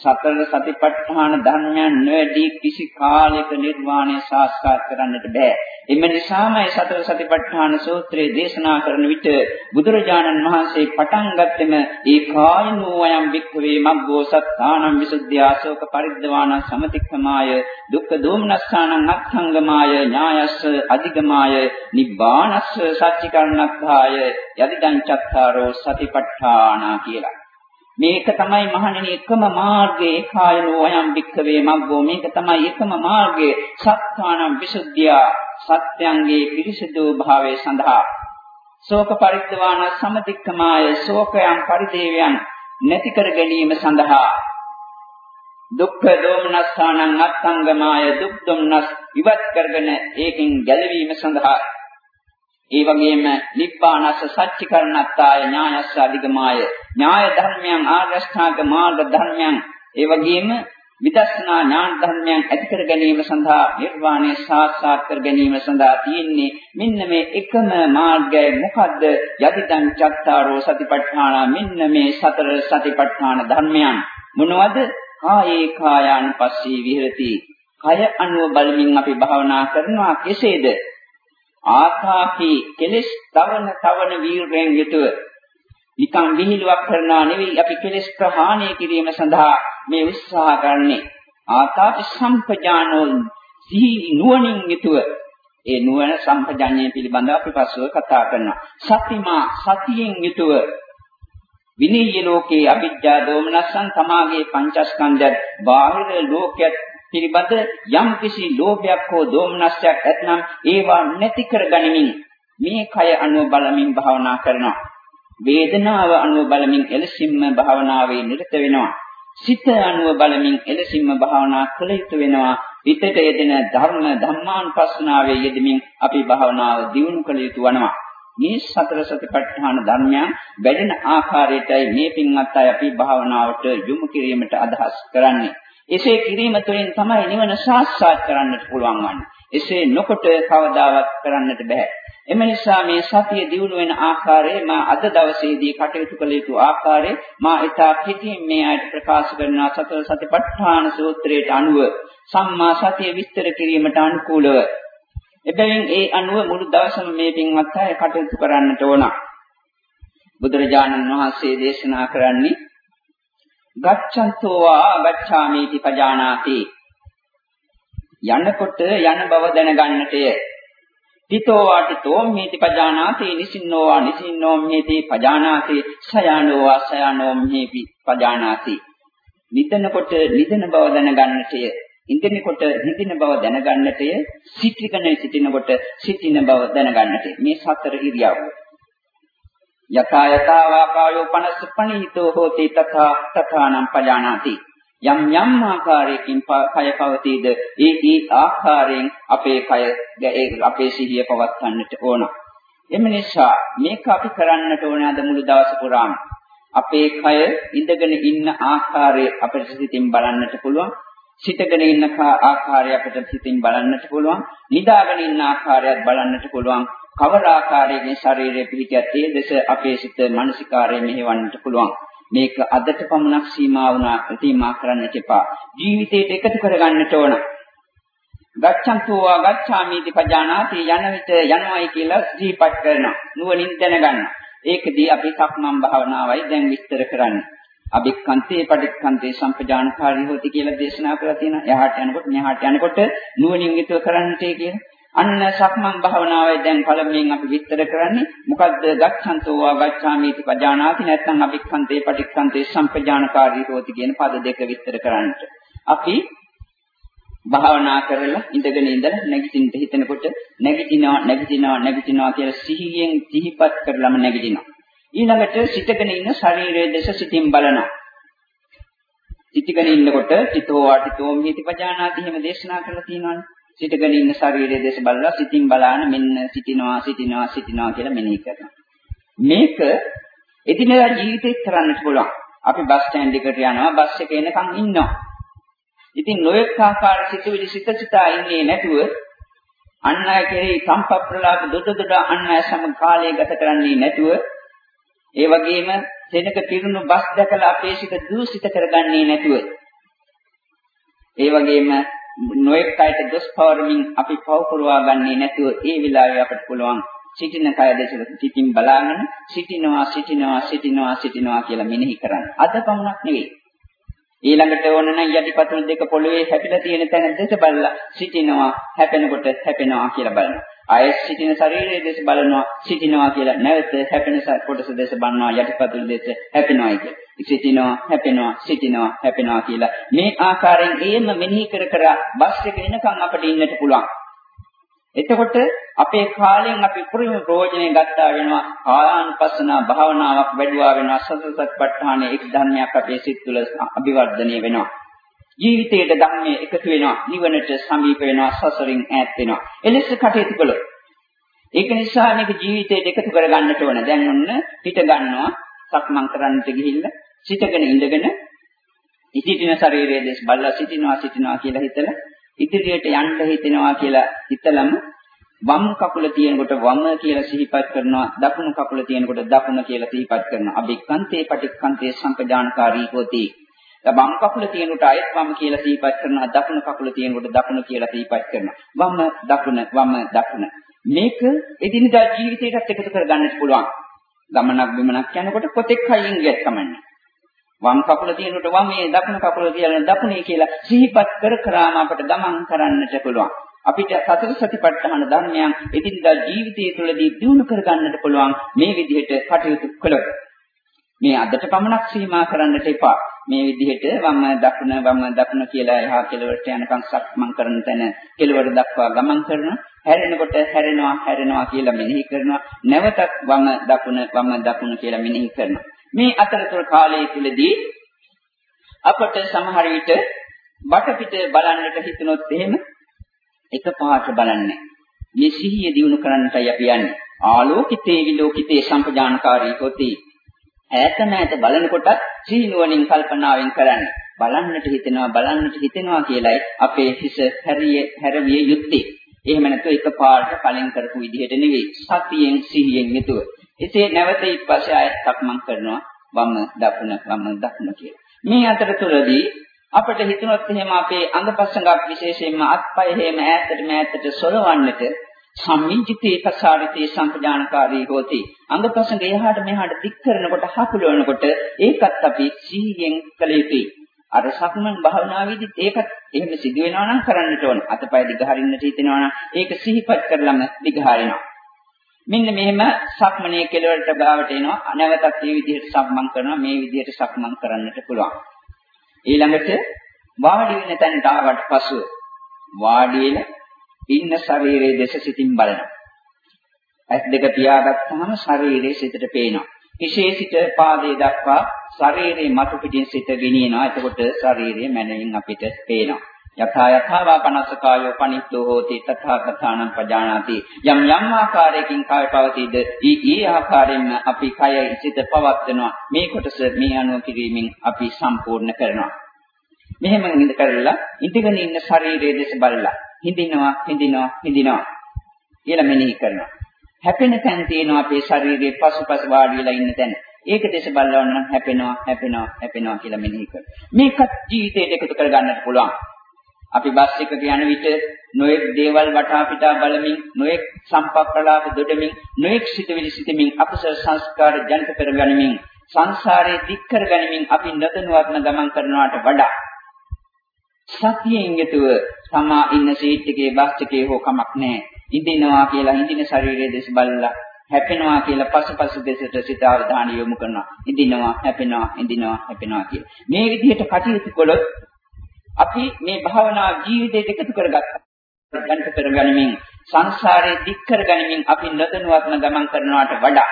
සතර සතිපට්ඨාන ධර්මයන් නොවැඩි කිසි කාලයක නිර්වාණය සාක්ෂාත් කරන්නට බෑ. එම නිසාමයි සතර සතිපට්ඨාන සූත්‍රයේ දේශනා කරන විට බුදුරජාණන් වහන්සේ පටන් ගත්තෙම ඒ කායනෝ අයම් වික්ඛවේ මග්ගෝ සත්තානං විසුද්ධි ආශෝක පරිද්දවාන සමතික්ඛමාය දුක්ඛ දෝමනස්සානං අත්ථංගමාය ඥායස්ස අධිගමාය නිබ්බානස්ස සච්චිකරණත්ථාය යදිදං චත්තාරෝ සතිපට්ඨානා කියලා මේක තමයි මහණෙනි එකම මාර්ගය කායනෝ අයම් වික්ඛවේ මග්ගෝ. මේක තමයි එකම මාර්ගය සත්‍යානම් විසුද්ධිය. සත්‍යංගේ පිරිසිදු භාවයේ සඳහා. ශෝක පරිද්දවාන සමතික්කමාය ශෝකයන් පරිදේවයන් නැති කර ගැනීම සඳහා. දුක්ඛ දෝමනස්සානං අත්ංගමාය දුක් දුම්නස් ඉවත් කරගෙන ඒකින් ගැලවීම සඳහා. ඒ වගේම නිබ්බානස්ස සච්චිකරණත්තාය ඥායස්ස අධිගමාය. ඥාය ධර්මයන් ආර්යශ්‍රාග මාර්ග ධර්මයන් ඒ වගේම විදර්ශනා ඥාන ධර්මයන් ඇති කර ගැනීම සඳහා නිර්වාණය සාක්ෂාත් කර ගැනීම සඳහා තියෙන්නේ මෙන්න මේ එකම මාර්ගය. මොකද්ද? යදිදං චත්තාරෝ සතිපට්ඨාන. මෙන්න මේ සතර සතිපට්ඨාන ධර්මයන්. මොනවද? කායේ කායාන පස්සී විහෙරති. කය අනුව බලමින් අපි භාවනා කරනවා. කෙසේද? ආකාපි කෙලස් තවන තවන වීරයෙන් යුතුව. නිකන් විහිළුවක් කරනවා නෙවෙයි අපි කෙලස් ප්‍රහාණය කිරීම සඳහා මේ උත්සාහ කරන්නේ. ආකාපි සම්පජානෝ සිහි නුවණින් යුතුව. ඒ නුවණ සම්පජාඤ්ඤය පිළිබඳව අපි පස්සුව කතා කරනවා. සතිමා සතියෙන් යුතුව. විනීය ලෝකේ අවිජ්ජා දෝමනස්සං තමාගේ පංචස්කන්ධයත් බාහිර ලෝකයක් පිළිබඳ යම් කිසි ලෝභයක් හෝ දෝමනස්යක් ඇතනම් ඒවා නැති කර ගනිමින් මේ කය අනුව බලමින් භාවනා කරනවා. වේදනාව අනුව බලමින් එලෙසින්ම භාවනාවේ නිරත වෙනවා. සිත අනුව බලමින් එලෙසින්ම භාවනා කළ යුතු වෙනවා. හිතට යෙදෙන ධර්ම ධම්මානුපස්සනාවේ යෙදෙමින් අපි භාවනාව දියුණු කළ යුතු වනවා. මේ සතර සතිපට්ඨාන ධර්මයන් වැඩෙන ආකාරයටයි මේ පින්වත් අය අපි භාවනාවට යොමු කිරීමට අදහස් කරන්නේ. එසේ කිරීම තුළින් තමයි නිවන සාක්ෂාත් කරන්නට පුළුවන් වන්නේ. එසේ නොකොට කවදාවත් කරන්නට බෑ. එම නිසා මේ සතිය දිනු වෙන ආකාරය මා අද දවසේදී කටයුතු කළ යුතු ආකාරය මා ඊටා කෙටියෙන් මේ අයට ප්‍රකාශ කරනවා සතර සතිපට්ඨාන සූත්‍රයට අනුව සම්මා සතිය විස්තර කිරීමට අනුකූලව. එබැවින් ඒ අනුව මුළු දවසම මේ පින්වත් අය කටයුතු කරන්නට ඕන. බුදුරජාණන් වහන්සේ දේශනා කරන්නේ ගච්ඡන්තෝ වා ගච්ඡාමීති පජානාති. යනකොට යන බව දැනගන්නටය. තිතෝ වාටිතෝ මේති පජානාති නිසින්නෝ වා නිසින්නෝ මේති පජානාති සයනෝ වා සයනෝ මේති පජානාති. නිදනකොට නිදන බව දැනගන්නටය. ඉඳිනකොට හිඳින බව දැනගන්නටය. සිටිකන සිටිනකොට සිටින බව දැනගන්නටය. මේ සතර ඉරියව්ව. යථා යථා වාකායෝ පනස්ස පණීතෝ හෝති තථා තථානම් පජානාති. යම් යම් ආකාරයකින් කය පවතීද? ඒ ඒ ආකාරයෙන් අපේ කය අපේ සිහිය පවත්වන්නට ඕන. එම නිසා මේක අපි කරන්නට ඕන අද මුළු දවස පුරාම. අපේ කය ඉඳගෙන ඉන්න ආකාරය අපිට සිතින් බලන්නට පුළුවන්. සිටගෙන ඉන්න ආකාරය අපිට සිතින් බලන්නට පුළුවන්. නිදාගෙන ඉන්න ආකාරයත් බලන්නට පුළුවන්. කවර ආකාරයකින් ශරීරයේ පිහිටියත් ඒ දෙස අපේ සිත මානසිකාරය මෙහෙවන්නට පුළුවන්. මේක අදට පමණක් සීමා වුණා සීමා කරන්නට එපා. ජීවිතයට එකතු කරගන්නට ඕන. ගච්ඡන්තෝ වා ගච්ඡාමිති පජානාති යන විට යනවායි කියලා සිහිපත් කරනවා. නුවණින් දැනගන්න. ඒකදී අපි සක්මන් භාවනාවයි දැන් විස්තර කරන්නේ. අභික්ඛන්තේ පටික්ඛන්තේ සම්පජානකාරී හොති කියලා දේශනා කරලා තියෙනවා. එහාට යනකොට මෙහාට යනකොට නුවණින් යුතුව කරන්නටේ කියලා. අන්න සක්මන් භාවනාවයි දැන් පළමුවෙන් අපි විස්තර කරන්නේ මොකද්ද ගච්ඡන්තෝ වා ගච්ඡාමිති පජානාති නැත්නම් අභික්ඛන්තේ පටික්ඛන්තේ සම්පජානකාරී හොති කියන පද දෙක විස්තර කරන්නට. අපි භාවනා කරලා ඉඳගෙන ඉඳලා නැගිටින්න හිතනකොට නැගිටිනවා නැගිටිනවා නැගිටිනවා කියලා සිහියෙන් සිහිපත් කරලම නැගිටිනවා. ඊළඟට සිටගෙන ඉන්න ශරීරයේ දෙස සිතින් බලනවා. සිටගෙන ඉන්නකොට චිතෝ වාටිතෝ මිහිති පජානාති එහෙම දේශනා කරලා තියෙනවානේ. සිටගෙන ඉන්න ශරීරයේ දෙස බලලා සිතින් බලාන මෙන්න සිටිනවා සිටිනවා සිටිනවා කියලා මෙනෙහි කරනවා. මේක එදිනෙදා ජීවිතේ කරන්නත් පුළුවන්. අපි බස් ස්ටෑන්ඩ් එකට යනවා බස් එකේ එනකන් ඉන්නවා. ඉතින් නොයෙක් ආකාර සිතුවිලි සිත සිතා ඉන්නේ නැතුව අන් අය කෙරෙහි සම්පප්‍රලාප දොඩ දොඩ අන් අය සමග කාලය ගත කරන්නේ නැතුව ඒ වගේම සෙනක පිරුණු බස් දැකලා අපේ සිත දූෂිත කරගන්නේ නැතුව ඒ වගේම නොඑක් අයට දොස් පවරමින් අපි පව පුරවා ගන්නේ නැතුව ඒ විලාවේ අපිට පුළුවන් සිටින කය දෙස සිටින් බලාගෙන සිටිනවා සිටිනවා සිටිනවා සිටිනවා කියලා මෙනෙහි කරන්න. අද පමණක් නෙවෙයි. ඊළඟට ඕන නම් යටිපතුල් දෙක පොළවේ හැපිලා තියෙන තැන දෙස බලලා සිටිනවා හැපෙනකොට හැපෙනවා කියලා බලනවා. ආයෙත් සිටින ශරීරයේ දෙස බලනවා සිටිනවා කියලා නැවත හැපෙන කොටස දෙස බලනවා යටිපතුල් දෙස හැපෙනවා කියලා. සිටිනවා හැපෙනවා සිටිනවා හැපෙනවා කියලා. මේ ආකාරයෙන් ඒම මෙනෙහි කර කර බස් එක එනකන් අපිට ඉන්නට පුළුවන්. එතකොට අපේ කාලයෙන් අපි පුරුම ප්‍රයෝජනෙ ගත්තා වෙනවා කායානුපස්සනා භාවනාවක් වැඩුවා වෙනවා සතසත්පට්ඨානයේ එක් ධර්මයක් අපේ සිත් තුළ අභිවර්ධනය වෙනවා. ජීවිතයේ ධර්මයේ එකතු වෙනවා නිවනට සමීප වෙනවා සසරින් ඈත් වෙනවා. එලෙස කටයුතු කළොත්. ඒක නිසා මේක ජීවිතයට එකතු කරගන්නට ඕන. දැන් ඔන්න පිට ගන්නවා සක්මන් කරන්නට ගිහිල්ලා සිටගෙන ඉඳගෙන ඉතිටින ශරීරයේ දේශ බලලා සිටිනවා සිටිනවා කියලා හිතලා ඉදිරියට යන්න හිතෙනවා කියලා හිතලම වම් කකුල තියෙනකොට වම කියලා සිහිපත් කරනවා දකුණු කකුල තියෙනකොට දකුණ කියලා සිහිපත් කරනවා. අභික්කන්තේ පටික්කන්තේ සංකජානකාරී හොති. වම් කකුල තියෙනකොට අයත් වම් කියලා සිහිපත් කරනවා දකුණු කකුල තියෙනකොට දකුණ කියලා සිහිපත් කරනවා. වම දකුණ වම දකුණ. මේක එදිනදා ජීවිතයකට එකතු කරගන්නත් පුළුවන්. ගමනක් බිමනක් යනකොට කොතෙක් හයියෙන් ගියත් කමන්නේ. වම් කකුල තියෙනකොට වමේ දකුණු කකුල කියලා දකුණේ කියලා සිහිපත් කර කරාම අපට ගමන් කරන්නට පුළුවන්. අපිට සතර සතිපට්ඨාන ධර්මයන් එදිනදා ජීවිතය තුළදී දිනු කර ගන්නට පුළුවන් මේ විදිහට කටයුතු කළොත්. මේ අදට පමණක් සීමා කරන්නට එපා. මේ විදිහට වම් දකුණ වම් දකුණ කියලා එහා කෙළවරට යනකම් සක්මන් කරන තැන කෙළවර දක්වා ගමන් කරන හැරෙනකොට හැරෙනවා හැරෙනවා කියලා මෙනෙහි කරනවා නැවතත් වම් දකුණ වම් දකුණ කියලා මෙනෙහි කරනවා මේ අතරතුර කාලය තුලදී අපට සමහර විට වටපිට බලන්නට හිතුනොත් එහෙම එකපාරට බලන්නේ. මේ සිහිය දිනු කරන්නටයි අපි යන්නේ. ආලෝකිතේ විලෝකිතේ සම්පජානකාරී හොති ඈත නැත බලනකොට සීනුවණින් කල්පනාවෙන් කරන්නේ. බලන්නට හිතෙනවා බලන්නට හිතෙනවා කියලයි අපේ හිස හැරිය හැරවිය යුත්තේ. එහෙම නැත්නම් එකපාරට කලින් කරපු විදිහට නෙවෙයි. සතියෙන් සිහියෙන් යුතුව. එසේ නැවත ඊපස්සේ ආයත් සක්මන් කරනවා වම දකුණ වම දකුණ කියලා. මේ අතරතුරදී අපිට හිතුනොත් එහෙම අපේ අංගපස්සඟක් විශේෂයෙන්ම අත්පය හේම ඈතට මෑතට සොලවන්නට සම්මිජිතේ පසාරිතේ සංකජානකාරී හොති. අංගපස්සඟ එහාට මෙහාට දික් කරනකොට හකුලවනකොට ඒකත් අපි සිහියෙන් කළ යුතුයි. අර සක්මන් භාවනාවේදීත් ඒකත් එහෙම සිදු වෙනවා නම් කරන්නට ඕන. අතපය දිග හරින්නට හිතෙනවා නම් ඒක සිහිපත් කරලම දිග හරිනවා. මෙන්න මෙහෙම සක්මනේ කෙලවරට ගාවට එනවා. නැවතත් මේ විදිහට සක්මන් කරනවා මේ විදිහට සක්මන් කරන්නට පුළුවන්. ඊළඟට වාඩි වෙන තැනට ආවට පසුව වාඩි වෙන ඉන්න ශරීරයේ දෙස සිතින් බලනවා. ඇස් දෙක පියාගත්තාම ශරීරයේ සිතට පේනවා. හිසේ සිට පාදයේ දක්වා ශරීරයේ මතු පිටින් සිට ගෙනියනවා එතකොට ශරීරයේ මනමින් අපිට පේනවා. යථා යථාවා පනස්සකායෝ පනිත්තෝ හෝති තථා කථානම් පජානාති යම් යම් ආකාරයකින් කය පවතීද ඊ ඊ ආකාරයෙන්ම අපි කය ඉසිත පවත්වනවා මේ කොටස මේ අනුව කිරීමෙන් අපි සම්පූර්ණ කරනවා මෙහෙම ඉඳ කරලා ඉඳගෙන ඉන්න ශරීරයේ දෙස බලලා හිඳිනවා හිඳිනවා හිඳිනවා කියලා මෙනෙහි කරනවා. හැපෙන තැන් තියෙනවා අපේ ශරීරයේ පසුපස වාඩි වෙලා ඉන්න තැන. ඒක දෙස බලනවා නම් හැපෙනවා හැපෙනවා හැපෙනවා කියලා මෙනෙහි කරනවා. මේකත් ජීවිතයට එකතු කරගන්නත් පුළුවන්. අපි බස් එකක යන විට නොයෙක් දේවල් වටා පිටා බලමින් නොයෙක් සම්පක්කලාප දොඩමින් නොයෙක් සිතවිලි සිතමින් අපසර සංස්කාර ජනිත කරගනිමින් සංසාරේ දික් කරගනිමින් අපි නොදැනුවත්ම ගමන් කරනවාට වඩා සතියෙන් යුතුව තමා ඉන්න සීට් එකේ බස් එකේ හෝ කමක් නැහැ. ඉඳිනවා කියලා හිඳින ශරීරයේ දෙස බලලා හැපෙනවා කියලා පසුපස දෙසට සිත අවධානය යොමු කරනවා. ඉඳිනවා, හැපෙනවා, ඉඳිනවා, හැපෙනවා කියලා. මේ විදිහට කටයුතු කළොත් අපි මේ භාවනා ජීවිතයට එකතු කරගත්තා. ගණිත කරගනිමින් සංසාරේ දික් කරගනිමින් අපි නොදැනුවත්ම ගමන් කරනවාට වඩා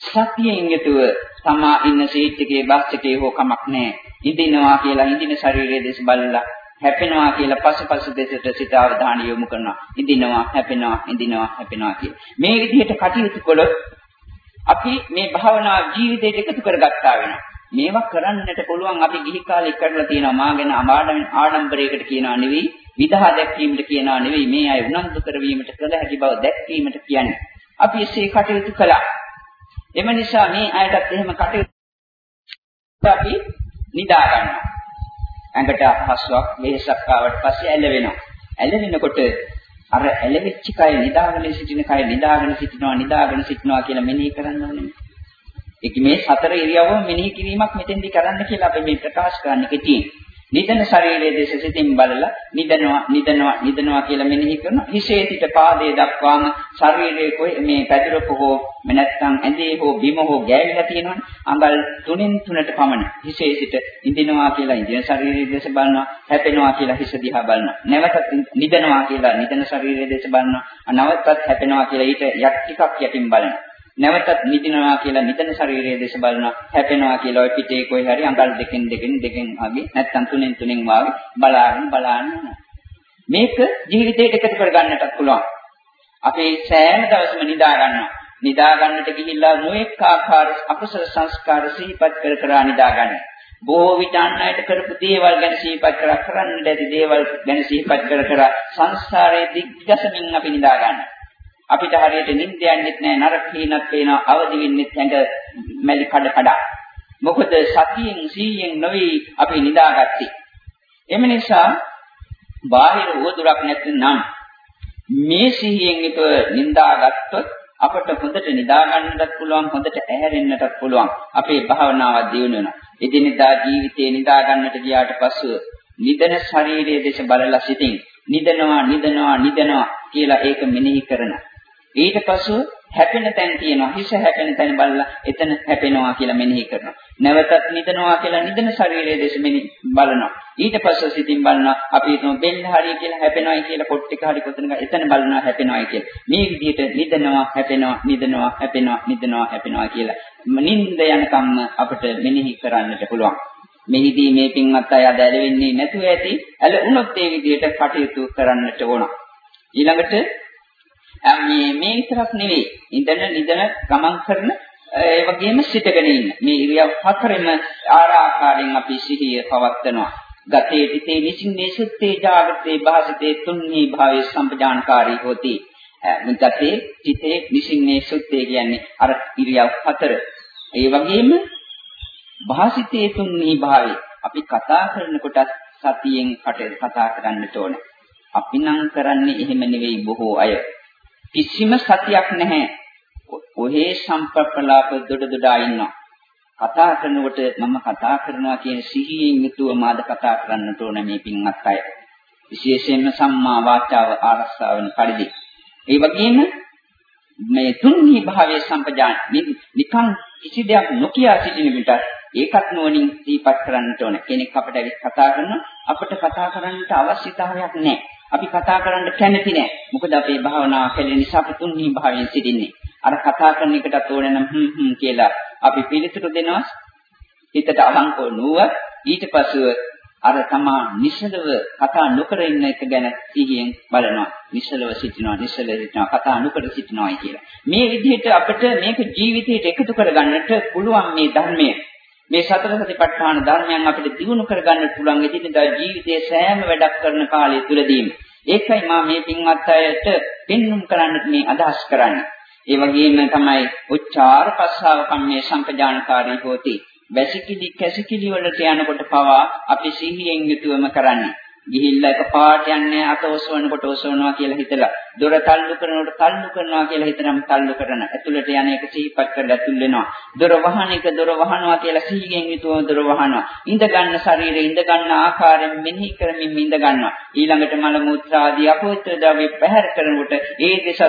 සතියෙන් යුතුව තමා ඉන්න සීට් එකේ බස් එකේ හෝ කමක් නැහැ. ඉඳිනවා කියලා ඉඳින ශරීරයේ දෙස බලලා හැපෙනවා කියලා පසුපස දෙසට සිත අවධානය යොමු කරනවා. ඉඳිනවා, හැපෙනවා, ඉඳිනවා, හැපෙනවා කියලා. මේ විදිහට කටයුතු කළොත් අපි මේ භාවනා ජීවිතයට එකතු කරගත්තා වෙනවා. මේවා කරන්නට පුළුවන් අපි ගිහි කාලේ කරලා තියෙනවා මාගෙන ආඩම්බරයකට කියනවා නෙවෙයි විදහා දැක්වීමට කියනවා නෙවෙයි මේ අය උනන්දු කරවීමට කළ හැකි බව දැක්වීමට කියන්නේ. අපි එසේ කටයුතු කළා. එම නිසා මේ අයටත් එහෙම කටයුතු අපි නිදා ගන්නවා. ඇඟට හස්වක් වෙහසක් ආවට පස්සේ ඇලවෙනවා. ඇලවෙනකොට අර ඇලෙවිච්ච කය නිදාගෙන සිටින කය නිදාගෙන සිටිනවා නිදාගෙන සිටිනවා කියලා මෙනෙහි කරන්න ඕනේ. ඒක මේ සතර ඉරියව්වම මෙනෙහි කිරීමක් මෙතෙන්දී කරන්න කියලා අපි මේ ප්‍රකාශ කරන්න කෙටියෙන්. නිදන ශරීරයේ දෙස සිතින් බලලා නිදනවා නිදනවා නිදනවා කියලා මෙනෙහි කරනවා. හිසේ සිට පාදයේ දක්වාම ශරීරයේ කොයි මේ පැදුරක හෝ නැත්නම් ඇඳේ හෝ බිම හෝ ගෑවිලා තියෙනවනේ. අඟල් තුනෙන් තුනට පමණ හිසේ සිට නිදනවා කියලා ඉන්දියන් ශරීරයේ දෙස බලනවා. හැපෙනවා කියලා හිස දිහා බලනවා. නැවතත් නිදනවා කියලා නිදන ශරීරයේ දෙස බලනවා. නැවතත් හැපෙනවා කියලා ඊට යක් ටිකක් යටින් බලනවා. නැවතත් නිදිනවා කියලා නිදන ශරීරයේ දේශ බලනවා හැපෙනවා කියලා ඔය පිටේ කොයි හරි අඟල් දෙකෙන් දෙකෙන් දෙකෙන් වගේ නැත්තම් තුනෙන් තුනෙන් වගේ බලාගෙන බලාගෙන මේක ජීවිතයට එකතු කරගන්නටත් පුළුවන් අපේ සෑම දවසම නිදා ගන්නවා නිදා ගන්නට ගිහිල්ලා නොඑක ආකාර අකුසල සංස්කාර සිහිපත් කර කර නිදා ගන්න. බොහෝ විට අන්නයට කරපු දේවල් ගැන සිහිපත් කර කරන්න දැඩි දේවල් ගැන සිහිපත් කර කර සංසාරයේ දිග්ගසමින් අපි නිදා ගන්නවා. අපිට හරියට නිින්ද යන්නෙත් නෑ නරක හීනක් පේනවා අවදි වෙන්නෙත් හැඟ මැලි කඩ කඩ. මොකද සතියෙන් සීයෙන් නොවේ අපි නිදාගත්තේ. එම නිසා බාහිර උවදුරක් නැත්නම් මේ සිහියෙන් යුතුව නිදාගත්තොත් අපට හොඳට නිදා ගන්නටත් පුළුවන් හොඳට ඇහැරෙන්නටත් පුළුවන් අපේ භාවනාව දියුණු වෙනවා. එදිනෙදා ජීවිතේ නිදා ගන්නට ගියාට පස්සෙ නිදන ශරීරයේ දේශ බලලා සිටින් නිදනවා නිදනවා නිදනවා කියලා ඒක මෙනෙහි කරනවා. ඊට පසු හැපෙන තැන් තියෙනවා. හිස හැපෙන තැන බලලා එතන හැපෙනවා කියලා මෙනෙහි කරනවා. නැවතත් නිදනවා කියලා නිදන ශරීරයේ දෙස මෙනෙහි බලනවා. ඊට පස්සේ සිතින් බලනවා අපි හිතමු බෙල්ල හරිය කියලා හැපෙනවායි කියලා පොට් එක හරි කොතනක එතන බලනවා හැපෙනවායි කියලා. මේ විදිහට නිදනවා හැපෙනවා නිදනවා හැපෙනවා නිදනවා හැපෙනවා කියලා නිින්ද යනකම් අපිට මෙනෙහි කරන්නට පුළුවන්. මෙහිදී මේ පින්වත් අය අද ඇලෙන්නේ නැතුව ඇති. ඇල වුණොත් ඒ විදිහට කටයුතු කරන්නට ඕන. ඊළඟට මේ මේ විතරක් නෙවෙයි. ඉඳන නිදන ගමන් කරන ඒ වගේම සිටගෙන ඉන්න. මේ ඉරියව් හතරෙම ආරාකාරයෙන් අපි සිහිය පවත්වනවා. ගතේ පිටේ නිසින්නේ සුත්තේ ජාගතේ භාසිතේ තුන්හි භාවයේ සම්පජානකාරී හොති. ගතේ පිටේ නිසින්නේ සුත්තේ කියන්නේ අර ඉරියව් හතර. ඒ වගේම භාසිතේ තුන්හි භාවයේ අපි කතා කරනකොට සතියෙන් කටේ කතා කරන්නට ඕන. අපි නම් කරන්නේ එහෙම නෙවෙයි බොහෝ අය. කිසිම සතියක් නැහැ. ඔහේ සම්ප්‍රප්පලාප දොඩ දොඩා ඉන්නවා. කතා කරනකොට මම කතා කරනවා කියන සිහියෙන් යුතුව මාද කතා කරන්නට ඕන මේ පින්වත් අය. විශේෂයෙන්ම සම්මා වාචාව ආරක්ෂා වෙන පරිදි. ඒ වගේම මේ තුන්හි භාවයේ සම්පජාන නිකන් කිසි දෙයක් නොකිය සිටින විට ඒකත් නෝනින් දීපත් කරන්නට ඕන. කෙනෙක් අපිට ඇවිත් කතා කරනවා අපිට කතා කරන්නට අවශ්‍යතාවයක් නැහැ. අපි කතා කරන්න කැමති නෑ. මොකද අපේ භාවනාව කැඩෙන නිසා අපි තුන්හි භාවයෙන් සිටින්නේ. අර කතා කරන එකටත් ඕන නම් හ්ම් හ්ම් කියලා අපි පිළිතුරු දෙනවා. හිතට අලංකව නුව ඊට පස්ව අර තමා නිසලව කතා නොකර ඉන්න එක ගැන සිහියෙන් බලනවා. නිසලව සිටිනවා, නිසලව සිටිනවා, කතා නොකර සිටිනවායි කියලා. මේ විදිහට අපිට මේක ජීවිතයට එකතු කරගන්නට පුළුවන් මේ ධර්මය. මේ සතර සතිපට්ඨාන ධර්මයන් අපිට දිනු කරගන්න පුළුවන් එදිනදා ජීවිතයේ සෑම වැඩක් කරන කාලය තුලදීම. ඒකයි මා මේ පින්වත් අයට පෙන්눔 කරන්න මේ අදහස් කරන්නේ. ඒ වගේම තමයි උච්චාර පස්සාව කම්මේ සම්පජානකාරී හෝති. වැසිකිලි කැසිකිලි වලට යනකොට පවා අපි සිහියෙන් යුතුවම කරන්නේ. ගිහිල්ලා එක පාට යන්නේ අත ඔසවනකොට ඔසවනවා කියලා හිතලා දොර තල්ලු කරනකොට තල්ලු කරනවා කියලා හිතනම තල්ලු කරන. ඇතුළට යන එක සිහිපත් කරලා ඇතුල් වෙනවා. දොර වහන එක දොර වහනවා කියලා සිහියෙන් යුතුව දොර වහනවා. ඉඳ ගන්න ශරීරය ඉඳ ගන්න ආකාරයෙන් මෙනෙහි කරමින් ඉඳ ගන්නවා. ඊළඟට මල මුත්‍රා ආදී අපවිත්‍ර ද්‍රව්‍ය පැහැර කරනකොට ඒ දෙස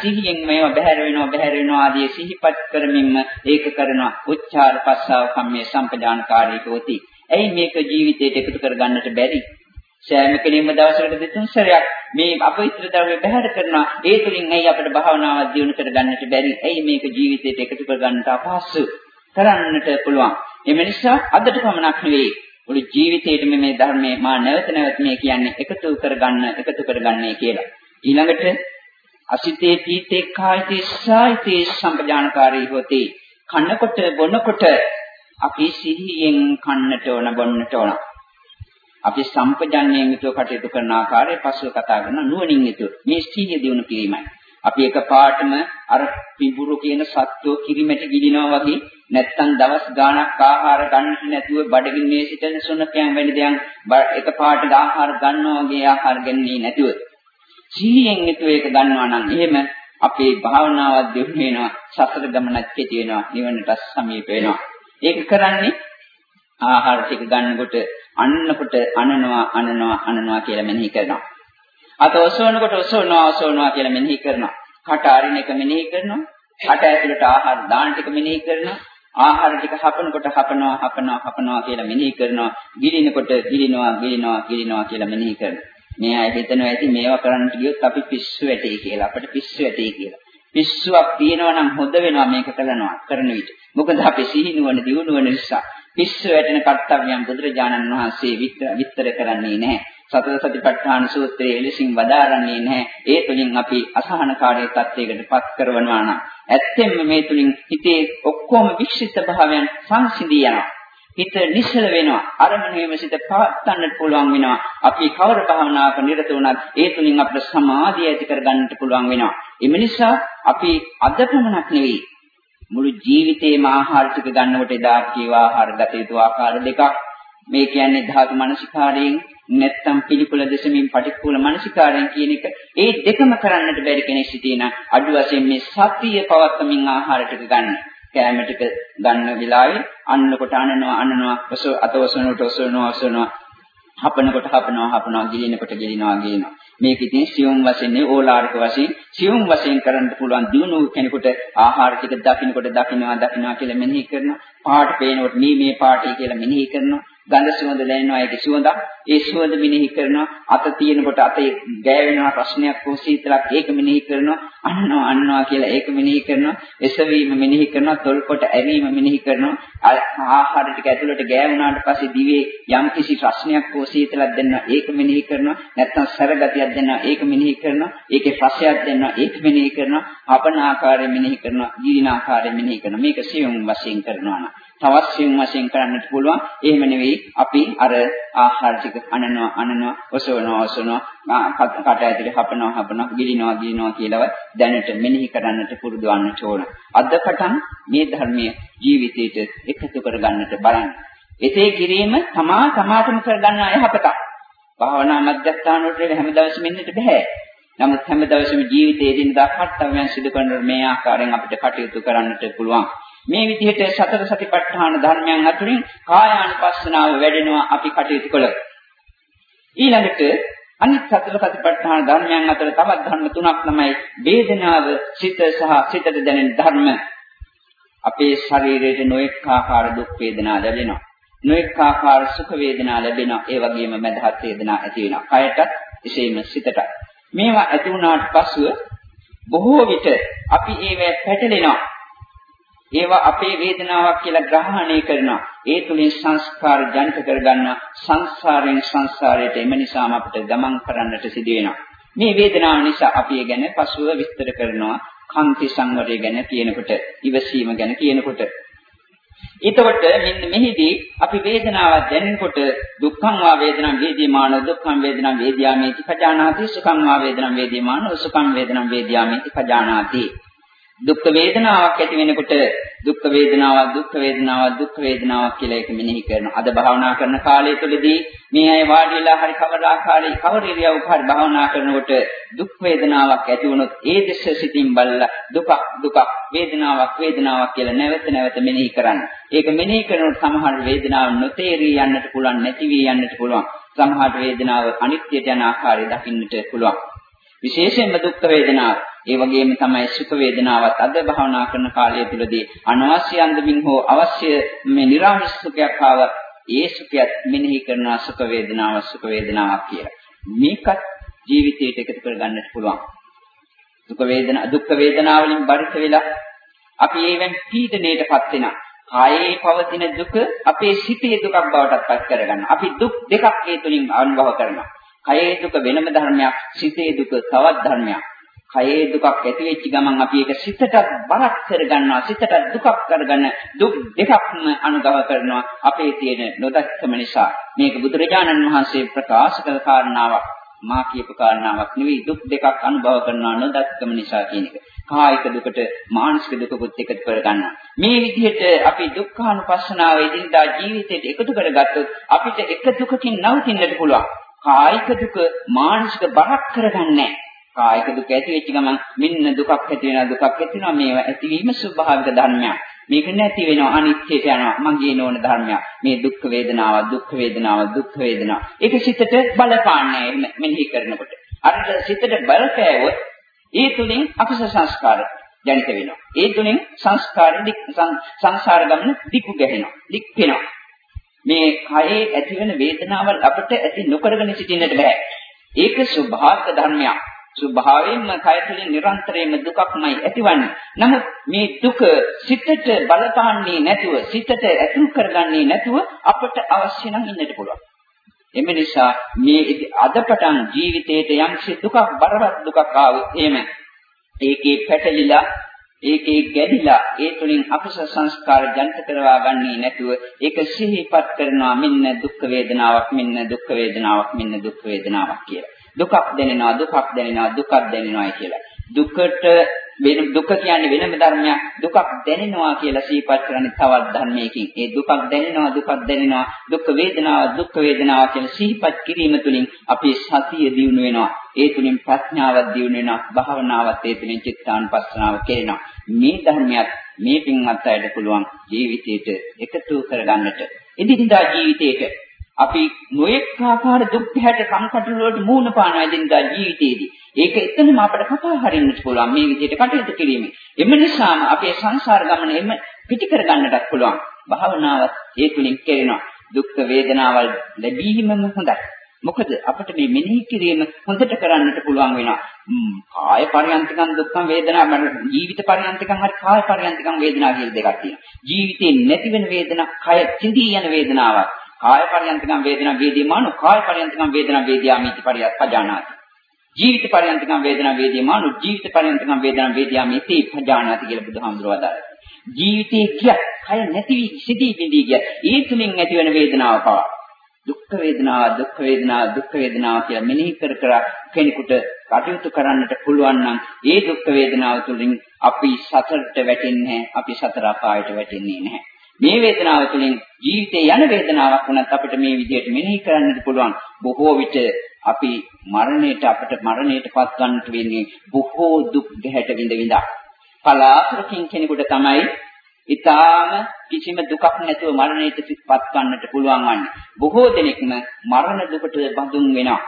සිහියෙන් මේවා බැහැර වෙනවා බැහැර වෙනවා ආදී සිහිපත් කරමින්ම ඒක කරනවා. උච්චාර පස්සාව කම්මේ සම්පජානකාරී හොති ඇයි මේක ජීවිතයට එකතු කරගන්නට බැරි? සෑම කෙනෙක්ම දවසකට දෙතුන් සැරයක් මේ අපවිත්‍ර ද්‍රව්‍ය බහැර කරනවා. ඒ තුලින් ඇයි අපිට භාවනාවක් දියුණු කරගන්නට බැරි? ඇයි මේක ජීවිතයට එකතු කරගන්නට අපහසු? කරන්නට පුළුවන්. එම නිසා අදට පමණක් නෙවෙයි. මුළු ජීවිතේටම මේ ධර්මයේ මා නැවත නැවත මේ කියන්නේ එකතු කරගන්න එකතු කරගන්නේ කියලා. ඊළඟට අසිතේ පීතේ කායිතේ සායිතේ සම්පජානකාරී හොති. කන්නකොට බොනකොට අපි සිහියෙන් කන්නට ඕන බොන්නට ඕන. අපි සම්පජන්ණයෙන් යුතුව කටයුතු කරන ආකාරය පසුව කතා කරන නුවණින් යුතුව මේ ස්ථීය දිනු කිරීමයි. අපි එක පාටම අර පිඹුරු කියන සත්වෝ කිරිමැටි ගිලිනවා වගේ නැත්තම් දවස් ගාණක් ආහාර ගන්නට නැතුව බඩගින්නේ සිටින සුනකයන් වැනි දෙයන් එක පාට ආහාර ගන්නවා වගේ ආහාර ගන්නේ නැතුව සිහියෙන් යුතුව ඒක ගන්නවා නම් එහෙම අපේ භාවනාව දියුණු වෙනවා සතර ගමනක් කෙටි වෙනවා නිවනට සමීප වෙනවා ඒක කරන්නේ ආහාර ටික ගන්නකොට අන්නකොට අනනවා අනනවා අනනවා කියලා මෙනෙහි කරනවා. අත ඔසවනකොට ඔසවනවා ඔසවනවා කියලා මෙනෙහි කරනවා. කට අරින එක මෙනෙහි කරනවා. කට ඇතුළට ආහාර දාන ටික මෙනෙහි කරනවා. ආහාර ටික හපනකොට හපනවා හපනවා හපනවා කියලා මෙනෙහි කරනවා. ගිලිනකොට ගිලිනවා ගිලිනවා ගිලිනවා කියලා මෙනෙහි කරනවා. මේ අය හිතනවා ඇති මේවා කරන්න ගියොත් අපි පිස්සු වැටේ කියලා. අපිට පිස්සු වැටේ කියලා. පිස්සුවක් තියෙනවා නම් හොඳ වෙනවා මේක කරනවා කරන විට. මොකද අපි සිහිනුවන දිනුවන නිසා. පිස්සු වැටෙන කර්තව්‍යයන් බුදුරජාණන් වහන්සේ විස්තර කරන්නේ නැහැ. සතර සතිපට්ඨාන සූත්‍රයේ එලෙසින් වදාරන්නේ නැහැ. ඒ තුලින් අපි අසහනකාරී තත්යකට පත් කරනවා නම් ඇත්තෙන්ම මේ තුලින් හිතේ ඔක්කොම වික්ෂිප්ත භාවයන් සංසිඳී යනවා. හිත නිශ්චල වෙනවා. අරමුණේම සිට පවත්වන්නට පුළුවන් වෙනවා. අපි කවර භාවනාවක නිරත වුණත් ඒ තුලින් අපිට සමාධිය ඇති කරගන්නට පුළුවන් වෙනවා. එම නිසා අපි අද පමණක් නෙවෙයි මුළු ජීවිතේම ආහාර ටික ගන්නකොට එදා කියව ආහාර ගත යුතු ආකාර දෙකක් මේ කියන්නේ ධාතු මනසිකාරයෙන් නැත්තම් පිළිකුල දෙසමින් පටික්කුල මනසිකාරයෙන් කියන එක ඒ දෙකම කරන්නට බැරි කෙනෙක් සිටින අඩු වශයෙන් මේ සතිය පවත්තමින් ආහාර ටික ගන්න කෑම ටික ගන්න වෙලාවේ අන්නකොට අනනවා අනනවා අතවසනට ඔසවනවා ඔසවනවා හපනකොට හපනවා හපනවා ගිලිනකොට ගිලිනවා ගිලිනවා මේක ඉතින් සියුම් වශයෙන් ඕලාරික වශයෙන් සියුම් වශයෙන් කරන්න පුළුවන් දිනු කෙනෙකුට ආහාර ටික දකින්නකොට දකින්නවා දකින්නවා කියලා මෙනෙහි කරනවා. පාට පේනකොට මේ මේ පාටයි කියලා මෙනෙහි කරනවා. ගඳ සුවඳ දැනෙනවා ඒකේ සුවඳක්. ඒ සුවඳ මෙනෙහි කරනවා. අත තියෙනකොට අතේ ගෑවෙනවා රස්නයක් හෝ සීතලක් ඒක මෙනෙහි කරනවා. අන්නවා අන්නවා කියලා ඒක මෙනෙහි කරනවා. එසවීම මෙනෙහි කරනවා. තොල්කොට ඇරීම මෙනෙහි කරනවා. ආහාර ටික ඇතුළට ගෑවුනාට පස්සේ දිවේ යම් කිසි රස්නයක් හෝ සීතලක් දැනෙනවා ඒක මෙනෙහි කරනවා. නැත්නම් සරගතියක් දැනෙනවා ඒක මෙනෙහි කරනවා. ඒකේ රසයක් දැනෙනවා ඒක මෙනෙහි කරනවා. අපන ආකාරයෙන් මෙනෙහි කරනවා ජීවින ආකාරයෙන් මෙනෙහි කරනවා. මේක සියුම් වශයෙන් කරනවා නම්. තවත් සියුම් වශයෙන් කරන්නට පුළුවන්. එහෙම නෙවෙයි අපි අර ආහාර ටික අනනවා අනනවා ඔසවනවා ඔසවනවා කට ඇතුලේ හපනවා හපනවා ගිලිනවා ගිලිනවා කියලා දැනට මෙනෙහි කරන්නට පුරුදු වන්නට ඕන. අද පටන් මේ ධර්මයේ ජීවිතයට එකතු කරගන්නට බලන්න. එසේ කිරීම තමා තමාටම කරගන්න යහපතක්. භාවනා මධ්‍යස්ථාන වලට හැම දවසෙම ඉන්නට බෑ. නමුත් හැම දවසෙම ජීවිතයේ දිනදා කර්තව්‍යයන් සිදු කරන මේ ආකාරයෙන් අපිට කටයුතු කරන්නට පුළුවන්. මේ විදිහට සතර සතිපට්ඨාන ධර්මයන් අතුරින් කායානුපස්සනාව වැඩෙනවා අපි කටයුතු කළොත්. ඊළඟට අනිත් සතර සතිපට්ඨාන ධර්මයන් අතර තවත් ධර්ම තුනක් තමයි වේදනාව, සිත සහ සිතට දැනෙන ධර්ම. අපේ ශරීරයේ නොඑක ආකාර දුක් වේදනා ලැබෙනවා. නොඑක ආකාර සුඛ වේදනා ලැබෙනවා. ඒ වගේම මදහත් වේදනා ඇති වෙනවා. කයටත් එසේම සිතට. මේවා ඇති වුණාට පසුව බොහෝ විට අපි ඒවැ පැටලෙනවා. ඒවා අපේ වේදනාවක් කියලා ග්‍රහණය කරනවා. ඒ තුලින් සංස්කාර ජනිත කරගන්නවා. සංසාරයෙන් සංසාරයට එම නිසාම අපිට ගමන් කරන්නට සිදු වෙනවා. මේ වේදනාව නිසා අපි ඒ ගැන පසුව විස්තර කරනවා. කාන්ති සංවරය ගැන කියනකොට, ඉවසීම ගැන කියනකොට. එතකොට මෙන්න මෙහිදී අපි වේදනාවක් දැනෙනකොට දුක්ඛං වා වේදනං වේදීමාන දුක්ඛං වේදනං වේදියාමේති පජානාති සුඛං වා වේදනං වේදීමාන සුඛං වේදනං වේදියාමේති පජානාති දුක් වේදනාවක් ඇති වෙනකොට දුක් වේදනාවක් දුක් වේදනාවක් දුක් වේදනාවක් කියලා එක මෙනෙහි කරනවා. අද භාවනා කරන කාලය තුළදී මේ අය වාඩි වෙලා හරි කවර ආකාරයේ කවර ඉරියව්වක හරි භාවනා කරනකොට දුක් වේදනාවක් ඇති වුණොත් ඒ දෙස සිතින් බලලා දුක දුක වේදනාවක් වේදනාවක් කියලා නැවත නැවත මෙනෙහි කරන්න. ඒක මෙනෙහි කරනකොට සමහර වේදනාව නොතේරී යන්නට පුළුවන් නැති වී යන්නට පුළුවන්. සමහර වේදනාව අනිත්‍යයට යන ආකාරය දකින්නට පුළුවන්. විශේෂයෙන්ම දුක් වේදනාව ඒ වගේම තමයි සුඛ වේදනාවත් අද භාවනා කරන කාලය තුලදී අනවශ්‍ය අන්දමින් හෝ අවශ්‍ය මේ නිර්ආමිෂ සුඛයක් ආවත් ඒ සුඛයත් මෙනෙහි කරන සුඛ වේදනාව සුඛ වේදනාවක් කියලා. මේකත් ජීවිතයට එකතු කරගන්නට පුළුවන්. දුක් වේදනා දුක් වේදනා වලින් බරිත වෙලා අපි ඒවෙන් පීඩණයටපත් වෙනවා. කායේ පවතින දුක අපේ සිතේ දුකක් බවට පත් කරගන්නවා. අපි දුක් දෙකක් ඒ තුලින් අනුභව කරනවා. කයේ දුක වෙනම ධර්මයක්, සිතේ දුක තවත් ධර්මයක්. කයේ දුකක් ඇති වෙච්ච ගමන් අපි ඒක සිතට බරක් කරගන්නවා සිතට දුකක් කරගන්න දුක් දෙකක්ම අනුගව කරනවා අපේ තියෙන නොදක්කම නිසා. මේක බුදුරජාණන් වහන්සේ ප්‍රකාශ කළ කාරණාවක්. මා කියපු කාරණාවක් නෙවෙයි දුක් දෙකක් අනුභව කරනවා නොදක්කම නිසා කියන එක. කායික දුකට මානසික දුකකුත් එකතු කරගන්නවා. මේ විදිහට අපි දුක්ඛානුපස්සනාව එදිනදා ජීවිතයට එකතු කරගත්තොත් අපිට එක දුකකින් නවතින්නට පුළුවන්. කායික දුක මානසික බරක් කරගන්නේ නැහැ කායික දුක ඇති වෙච්ච ගමන් මෙන්න දුකක් ඇති වෙනවා දුකක් ඇති වෙනවා මේවා ඇතිවීම ස්වභාවික ධර්මයක්. මේක නැති වෙනවා අනිත්‍යයට යනවා මගේ නෝන ධර්මයක්. මේ දුක් වේදනාව දුක් වේදනාව දුක් වේදනාව. ඒක සිතට බලපාන්නේ මෙනෙහි කරනකොට. අර සිතට බලපෑවොත් ඒ තුලින් අකුසල සංස්කාර ජනිත වෙනවා. ඒ තුලින් සංස්කාර සංසාර ගමන දික්ු ගැහෙනවා. දික් වෙනවා. මේ කයේ ඇතිවෙන වේදනාවල් අපිට ඇති නොකරගෙන සිටින්නට බෑ. ඒක ස්වභාවික ධර්මයක්. ස්වභාවයෙන්ම කය තුළින් නිරන්තරයෙන්ම දුකක්මයි ඇතිවන්නේ. නමුත් මේ දුක සිතට බලපාන්නේ නැතුව, සිතට ඇතුල් කරගන්නේ නැතුව අපට අවශ්‍ය නම් ඉන්නට පුළුවන්. එම නිසා මේ අද පටන් ජීවිතේට යම්සි දුකක් බරවත් දුකක් ආවොත් එහෙම ඒකේ පැටලිලා ඒකේ ගැදිලා ඒ තුලින් අකුසල සංස්කාර ජනිත කරවා ගන්නේ නැතුව ඒක සිහිපත් කරනවා මෙන්න දුක් වේදනාවක් මෙන්න දුක් වේදනාවක් මෙන්න දුක් වේදනාවක් කියලා. දුකක් දැනෙනවා දුකක් දැනෙනවා දුකක් දැනෙනවායි කියලා. දුකට වෙන දුක කියන්නේ වෙනම ධර්මයක් දුකක් දැනෙනවා කියලා සිහිපත් කරන්නේ තවත් ධර්මයකින් ඒ දුකක් දැනෙනවා දුකක් දැනෙනවා දුක් වේදනාව දුක් වේදනාව කියලා සිහිපත් කිරීම තුළින් අපේ සතිය දියුණු වෙනවා ඒ තුළින් ප්‍රඥාවක් දියුණු වෙනවා භාවනාවත් ඒ තුළින් චිත්තානුපස්සනාව කෙරෙනවා මේ ධර්මයක් මේ පින්වත් අයට පුළුවන් ජීවිතයට එකතු කරගන්නට එදිනදා ජීවිතයට අපි නොඑක් ආකාර දුක් හැට සංකටන වලට මූණ පානවා එදිනදා ජීවිතයේදී. ඒක එතනම අපිට කතා හරින්නත් පුළුවන් මේ විදිහට කටයුතු කිරීමෙන්. එම නිසාම අපේ සංසාර ගමන එම පිටි කර ගන්නටත් පුළුවන්. භාවනාවත් ඒ තුලින් කෙරෙනවා. දුක් වේදනාවල් ලැබීමම හොඳයි. මොකද අපිට මේ මෙනෙහි කිරීම හොඳට කරන්නට පුළුවන් වෙනවා. කාය පරියන්තිකම් දුක්ඛම් වේදනා ජීවිත පරියන්තිකම් හරි කාය පරියන්තිකම් වේදනා කියලා දෙකක් තියෙනවා. ජීවිතේ නැති වෙන වේදනා, කය චින්දී යන වේදනාවක්. කාය පරියන්තිකම් වේදනා වේදීමානු කාය පරියන්තිකම් වේදනා වේදියාමිති පරියප්පජානාති ජීවිත පරියන්තිකම් වේදනා වේදීමානු ජීවිත පරියන්තිකම් වේදනා වේදියාමිති පජානාති කියලා බුදුහාමුදුරුවෝ දාලා ජීවිතේ කිය කය නැති වී සිටී පිටී කිය ඒ තුලින් ඇතිවන වේදනාව පවා දුක් වේදනාව දුක් වේදනාව දුක් වේදනාව කියලා මෙනෙහි කර කර කෙනෙකුට කටයුතු කරන්නට පුළුවන් නම් ඒ දුක් වේදනාව තුළින් අපි සතරට වැටෙන්නේ අපි සතර අපායට වැටෙන්නේ නැහැ මේ වේදනාව තුළින් ජීවිතේ යන වේදනාවක් වුණත් අපිට මේ විදිහට මෙනෙහි කරන්නට පුළුවන්. බොහෝ විට අපි මරණයට අපිට මරණයටපත් ගන්නට වෙන්නේ බොහෝ දුක් ගැහැට විඳ විඳා. පලාසරකින් කෙනෙකුට තමයි ඊටාම කිසිම දුකක් නැතුව මරණයටපත් ගන්නට පුළුවන් වන්නේ. බොහෝ දෙනෙක්ම මරණ දුකට බඳුන් වෙනවා.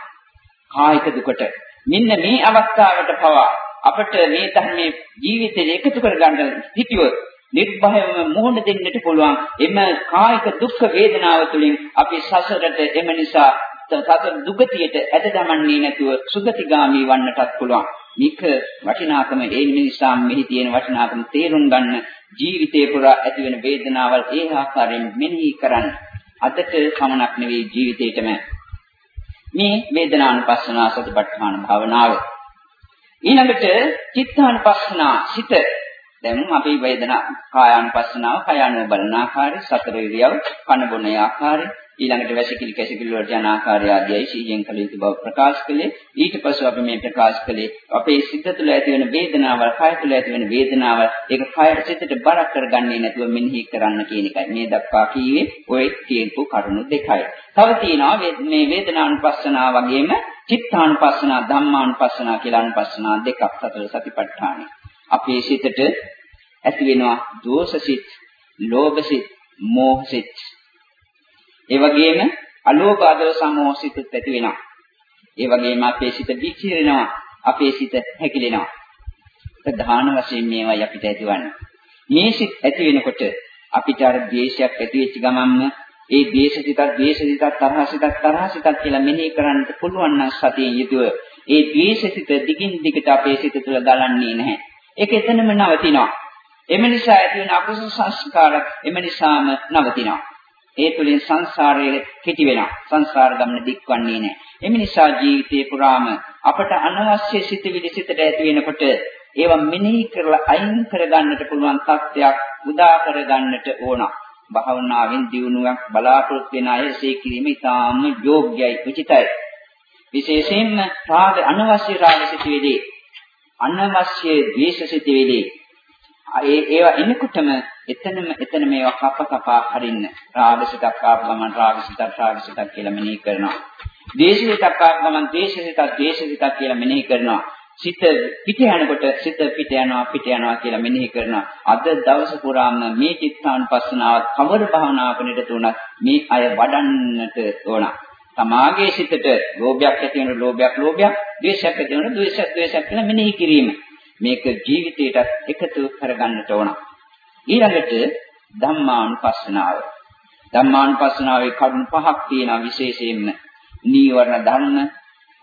කායික දුකට. මෙන්න මේ අවස්ථාවට පවා අපට මේ ධර්මයේ ජීවිතේ එකතු කර ගන්න හිතියොත් නිර්භයව මුහුණ දෙන්නට පුළුවන්. එම කායික දුක් වේදනාව තුළින් අපි සසරට එම නිසා සසර දුගතියට ඇද දමන්නේ නැතුව සුගතිගාමී වන්නටත් පුළුවන්. මේක වටිනාකම ඒ නිසා මෙහි තියෙන වටිනාකම තේරුම් ගන්න ජීවිතේ පුරා ඇතිවෙන වේදනාවල් ඒ ආකාරයෙන් මෙනෙහි කරන්න. අදට සමනක් නෙවෙයි ජීවිතේටම මේ වේදනානුපස්සනා සතිපට්ඨාන භාවනාව. ඊළඟට චිත්තානුපස්සනා සිත දැන් අපි වේදනා කායානුපස්සනාව කායano බලන ආකාරය සතර ඉරියව් කන බොන ආකාරය ඊළඟට වැසිකිලි කැසිකිලි වලට යන ආකාරය ආදියයි සිහියෙන් කළ යුතු බව ප්‍රකාශ කළේ. ඊට පස්ව අපි මේ ප්‍රකාශ කළේ අපේ සිත තුළ ඇති වෙන වේදනාවල් කය තුළ ඇති වෙන වේදනාවල්. ඒක කය සිතට බරක් කරගන්නේ නැතුව මෙනෙහි කරන්න කියන එකයි. මේ දක්වා කියේ ওই කියපු කරුණු දෙකයි. තව තියෙනවා මේ වේදනානුපස්සනාව වගේම චිත්තානුපස්සනා ධම්මානුපස්සනා කියලා අනුපස්සනා දෙකක් අතර සතිපට්ඨානෙ. අපේ සිතට ඇති වෙනවා දෝෂසිත ලෝභසිත මෝහසිත ඒ වගේම අලෝභ ආදව සමෝහිතත් ඇති වෙනවා. ඒ වගේම අපේ සිත විචිරෙනවා. අපේ සිත හැකිලෙනවා. ප්‍රධාන වශයෙන් මේවයි අපිට ඇතිවන්නේ. මේ සිත් ඇති වෙනකොට අපිට අර ද්වේෂයක් ඇති වෙච්ච ගමන්ම ඒ ද්වේෂසිතක් ද්වේෂසිතක් තරහසිතක් තරහසිතක් කියලා මෙනෙහි කරන්න පුළුවන් නම් සතියෙන් යුතුව ඒ ද්වේෂසිත දිගින් දිගට අපේ සිත තුළ ගලන්නේ නැහැ. ඒක එතනම නවතිනවා. එම නිසා ඇති වෙන අකුසල සංස්කාර එම නිසාම නවතිනවා. ඒ තුළින් සංසාරයේ කෙටි වෙනවා. සංසාර ගමන දික්වන්නේ නැහැ. එම නිසා ජීවිතේ පුරාම අපට අනවශ්‍ය සිතුවිලි සිතට ඇති වෙනකොට ඒවා මෙනෙහි කරලා අයින් කරගන්නට පුළුවන් තත්ත්වයක් උදා කරගන්නට ඕන. භාවනාවෙන් දියුණුවක් බලාපොරොත්තු වෙන අය එසේ කිරීම ඉතාම යෝග්‍යයි උචිතයි. විශේෂයෙන්ම රාග අනවශ්‍ය රාග සිතුවිලි අනවශ්‍ය ද්වේෂ සිතුවිලි ඒ ඒවා එනකොටම එතනම එතන මේවා කප කපා හරින්න රාගසිතක් ආපු ගමන් රාගසිතක් රාගසිතක් කියලා මෙනෙහි කරනවා. ද්වේෂසිතක් ආපු ගමන් ද්වේෂසිතක් ද්වේෂසිතක් කියලා මෙනෙහි කරනවා. සිත පිට යනකොට සිත පිට යනවා පිට යනවා කියලා මෙනෙහි කරනවා. අද දවස පුරාම මේ චිත්තානුපස්සනාව කවර භාවනාවක නිරත වුණත් මේ අය වඩන්නට ඕන. තමාගේ සිතට ලෝභයක් ඇති වෙන ලෝභයක් ලෝභයක්, ද්වේෂයක් ඇති වෙන ද්වේෂයක් ද්වේෂයක් කියලා මෙනෙහි කිරීම. මේක ජීවිතයට එකතු කරගන්නට ඕන. ඊළඟට ධම්මානුපස්සනාව. ධම්මානුපස්සනාවේ කරුණු පහක් තියෙනවා විශේෂයෙන්ම නීවරණ ධර්ම,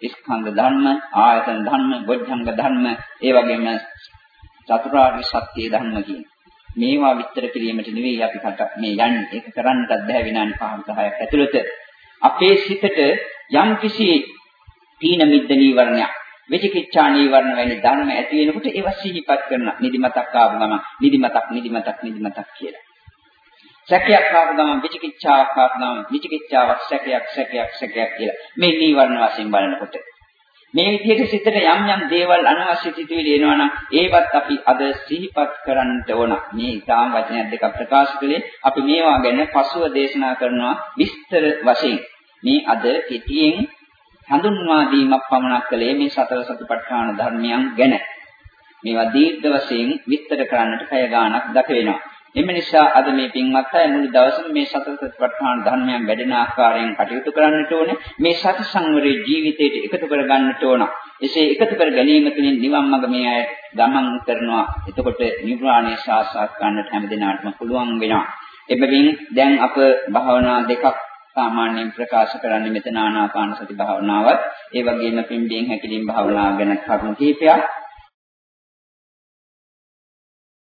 ස්කන්ධ ධර්ම, ආයතන ධර්ම, බොද්ධංග ධර්ම, ඒ වගේම චතුරාර්ය සත්‍ය ධර්ම කියන. මේවා විස්තර කිරීමට නෙවෙයි අපි මේ යන්නේ. ඒක කරන්නටත් බැහැ විනාඩි 5 10ක් ඇතුළත. අපේ සිතට යම් කිසි තීන මිද්ද නීවරණයක් විචිකිච්ඡා නීවරණ වැනි ධර්ම ඇති වෙනකොට ඒවා සිහිපත් කරන නිදිමතක් ආව ගමන් නිදිමතක් නිදිමතක් නිදිමතක් කියලා. සැකයක් ආව ගමන් විචිකිච්ඡාවක් ආව ගමන් විචිකිච්ඡාවක් සැකයක් සැකයක් සැකයක් කියලා. මේ නීවරණ වශයෙන් බලනකොට මේ විදිහට සිතට යම් යම් දේවල් අනවශ්‍ය සිතුවිලි එනවා නම් ඒවත් අපි අද සිහිපත් කරන්නට ඕන. මේ ඊටාම් වචනයක් දෙකක් ප්‍රකාශ කළේ අපි මේවා ගැන පසුව දේශනා කරනවා විස්තර වශයෙන්. මේ අද කෙටියෙන් හඳුන්වා දීමක් පමණක් කළේ මේ සතර සතිපට්ඨාන ධර්මයන් ගැන. මේවා දීර්ඝ වශයෙන් විස්තර කරන්නට කය ගාණක් ගත වෙනවා. එම නිසා අද මේ පින්වත් අය මුළු දවසම මේ සතර සතිපට්ඨාන ධර්මයන් වැඩෙන ආකාරයෙන් කටයුතු කරන්නට ඕනේ. මේ සති සංවරයේ ජීවිතයට එකතු කර ගන්නට ඕන. එසේ එකතු කර ගැනීම තුළින් නිවන් මඟ මේ අය ගමන් කරනවා. එතකොට නිර්වාණය සාක්ෂාත් කරන්නට හැම දිනාටම පුළුවන් වෙනවා. එබැවින් දැන් අප භාවනා දෙකක් සාමාන්‍යයෙන් ප්‍රකාශ කරන්නේ මෙතන ආනාපාන සති භාවනාවත්. ඒ වගේම පිම්බීම් හැකිලිම් භාවනාව ගැන කරුණු කීපයක්.